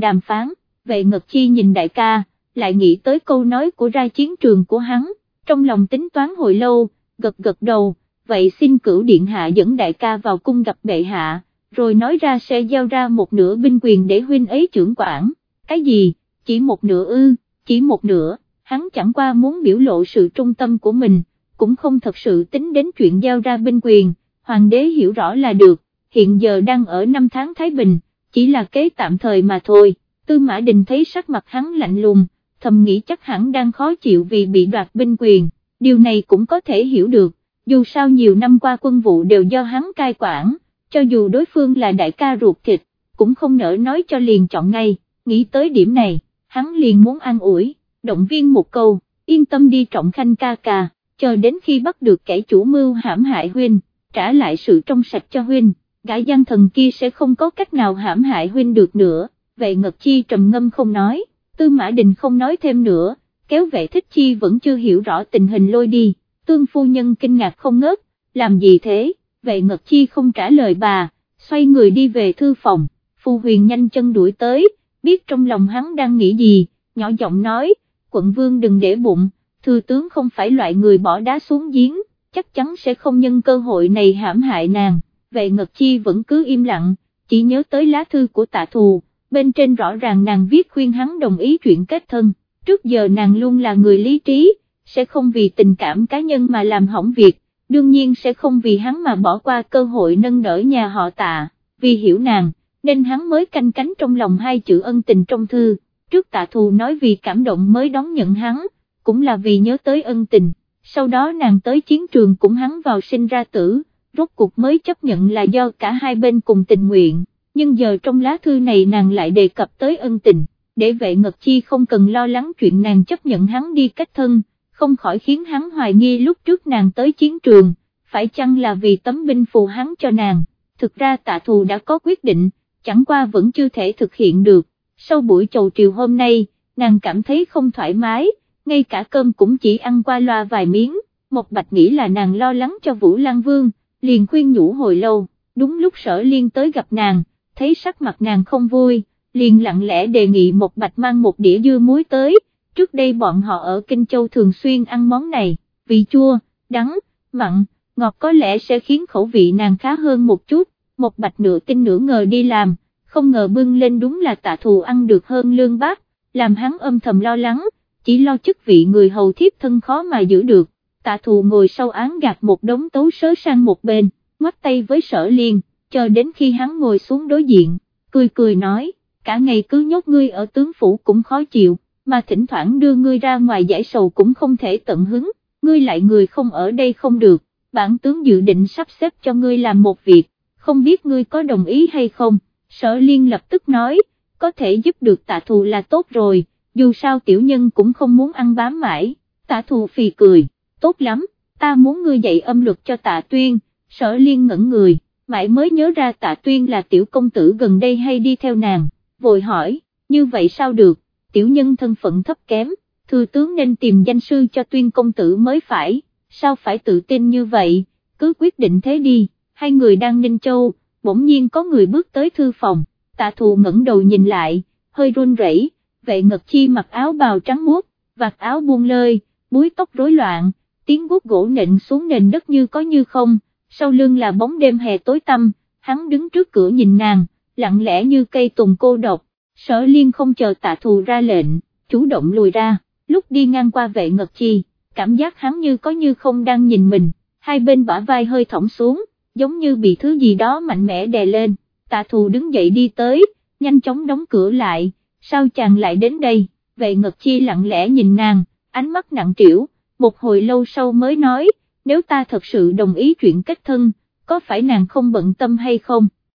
đàm phán, vệ ngật chi nhìn đại ca, lại nghĩ tới câu nói của ra chiến trường của hắn, trong lòng tính toán hồi lâu, gật gật đầu, vậy xin cửu điện hạ dẫn đại ca vào cung gặp bệ hạ, rồi nói ra sẽ giao ra một nửa binh quyền để huynh ấy trưởng quản, cái gì, chỉ một nửa ư, chỉ một nửa, hắn chẳng qua muốn biểu lộ sự trung tâm của mình, cũng không thật sự tính đến chuyện giao ra binh quyền, hoàng đế hiểu rõ là được, hiện giờ đang ở năm tháng Thái Bình, chỉ là kế tạm thời mà thôi, tư mã đình thấy sắc mặt hắn lạnh lùng, thầm nghĩ chắc hẳn đang khó chịu vì bị đoạt binh quyền, điều này cũng có thể hiểu được, dù sao nhiều năm qua quân vụ đều do hắn cai quản, cho dù đối phương là đại ca ruột thịt, cũng không nỡ nói cho liền chọn ngay, nghĩ tới điểm này, hắn liền muốn an ủi, động viên một câu, yên tâm đi trọng khanh ca ca, chờ đến khi bắt được kẻ chủ mưu hãm hại huynh, trả lại sự trong sạch cho huynh, gã gian thần kia sẽ không có cách nào hãm hại huynh được nữa, vậy Ngật Chi trầm ngâm không nói, Tư Mã Đình không nói thêm nữa, kéo vệ thích chi vẫn chưa hiểu rõ tình hình lôi đi, tương phu nhân kinh ngạc không ngớt, làm gì thế, vệ Ngật Chi không trả lời bà, xoay người đi về thư phòng, Phu Huyền nhanh chân đuổi tới, biết trong lòng hắn đang nghĩ gì, nhỏ giọng nói, quận vương đừng để bụng, thừa tướng không phải loại người bỏ đá xuống giếng, chắc chắn sẽ không nhân cơ hội này hãm hại nàng, vệ Ngật Chi vẫn cứ im lặng, chỉ nhớ tới lá thư của tạ thù bên trên rõ ràng nàng viết khuyên hắn đồng ý chuyện kết thân, trước giờ nàng luôn là người lý trí, sẽ không vì tình cảm cá nhân mà làm hỏng việc, đương nhiên sẽ không vì hắn mà bỏ qua cơ hội nâng đỡ nhà họ tạ, vì hiểu nàng, nên hắn mới canh cánh trong lòng hai chữ ân tình trong thư, trước tạ thù nói vì cảm động mới đón nhận hắn, cũng là vì nhớ tới ân tình, sau đó nàng tới chiến trường cũng hắn vào sinh ra tử, rốt cuộc mới chấp nhận là do cả hai bên cùng tình nguyện. Nhưng giờ trong lá thư này nàng lại đề cập tới ân tình, để vệ ngật chi không cần lo lắng chuyện nàng chấp nhận hắn đi cách thân, không khỏi khiến hắn hoài nghi lúc trước nàng tới chiến trường, phải chăng là vì tấm binh phù hắn cho nàng, thực ra tạ thù đã có quyết định, chẳng qua vẫn chưa thể thực hiện được, sau buổi chầu triều hôm nay, nàng cảm thấy không thoải mái, ngay cả cơm cũng chỉ ăn qua loa vài miếng, một bạch nghĩ là nàng lo lắng cho Vũ Lan Vương, liền khuyên nhủ hồi lâu, đúng lúc sở liên tới gặp nàng, thấy sắc mặt nàng không vui, liền lặng lẽ đề nghị một bạch mang một đĩa dưa muối tới, trước đây bọn họ ở Kinh Châu thường xuyên ăn món này, vị chua, đắng, mặn, ngọt có lẽ sẽ khiến khẩu vị nàng khá hơn một chút, một bạch nửa tin nửa ngờ đi làm, không ngờ bưng lên đúng là tạ thù ăn được hơn lương bác, làm hắn âm thầm lo lắng, chỉ lo chức vị người hầu thiếp thân khó mà giữ được, tạ thù ngồi sau án gạt một đống tấu sớ sang một bên, ngoắt tay với sở liên, chờ đến khi hắn ngồi xuống đối diện, cười cười nói, cả ngày cứ nhốt ngươi ở tướng phủ cũng khó chịu, mà thỉnh thoảng đưa ngươi ra ngoài giải sầu cũng không thể tận hứng, ngươi lại người không ở đây không được, bản tướng dự định sắp xếp cho ngươi làm một việc, không biết ngươi có đồng ý hay không, sở liên lập tức nói, có thể giúp được tạ thù là tốt rồi, dù sao tiểu nhân cũng không muốn ăn bám mãi, tạ thù phì cười, tốt lắm, ta muốn ngươi dạy âm luật cho tạ tuyên, sở liên ngẩn người mãi mới nhớ ra tạ tuyên là tiểu công tử gần đây hay đi theo nàng, vội hỏi, như vậy sao được, tiểu nhân thân phận thấp kém, thư tướng nên tìm danh sư cho tuyên công tử mới phải, sao phải tự tin như vậy, cứ quyết định thế đi, hai người đang ninh châu, bỗng nhiên có người bước tới thư phòng, tạ thù ngẩng đầu nhìn lại, hơi run rẩy, vệ ngật chi mặc áo bào trắng muốt, vạt áo buông lơi, búi tóc rối loạn, tiếng guốc gỗ nện xuống nền đất như có như không, sau lưng là bóng đêm hè tối tăm, hắn đứng trước cửa nhìn nàng, lặng lẽ như cây tùng cô độc, sở liên không chờ tạ thù ra lệnh, chủ động lùi ra, lúc đi ngang qua vệ ngật chi, cảm giác hắn như có như không đang nhìn mình, hai bên bả vai hơi thõng xuống, giống như bị thứ gì đó mạnh mẽ đè lên, tạ thù đứng dậy đi tới, nhanh chóng đóng cửa lại, sao chàng lại đến đây, vệ ngật chi lặng lẽ nhìn nàng, ánh mắt nặng trĩu, một hồi lâu sau mới nói, nếu ta thật sự đồng ý chuyện kết thân, có phải nàng không bận tâm hay không,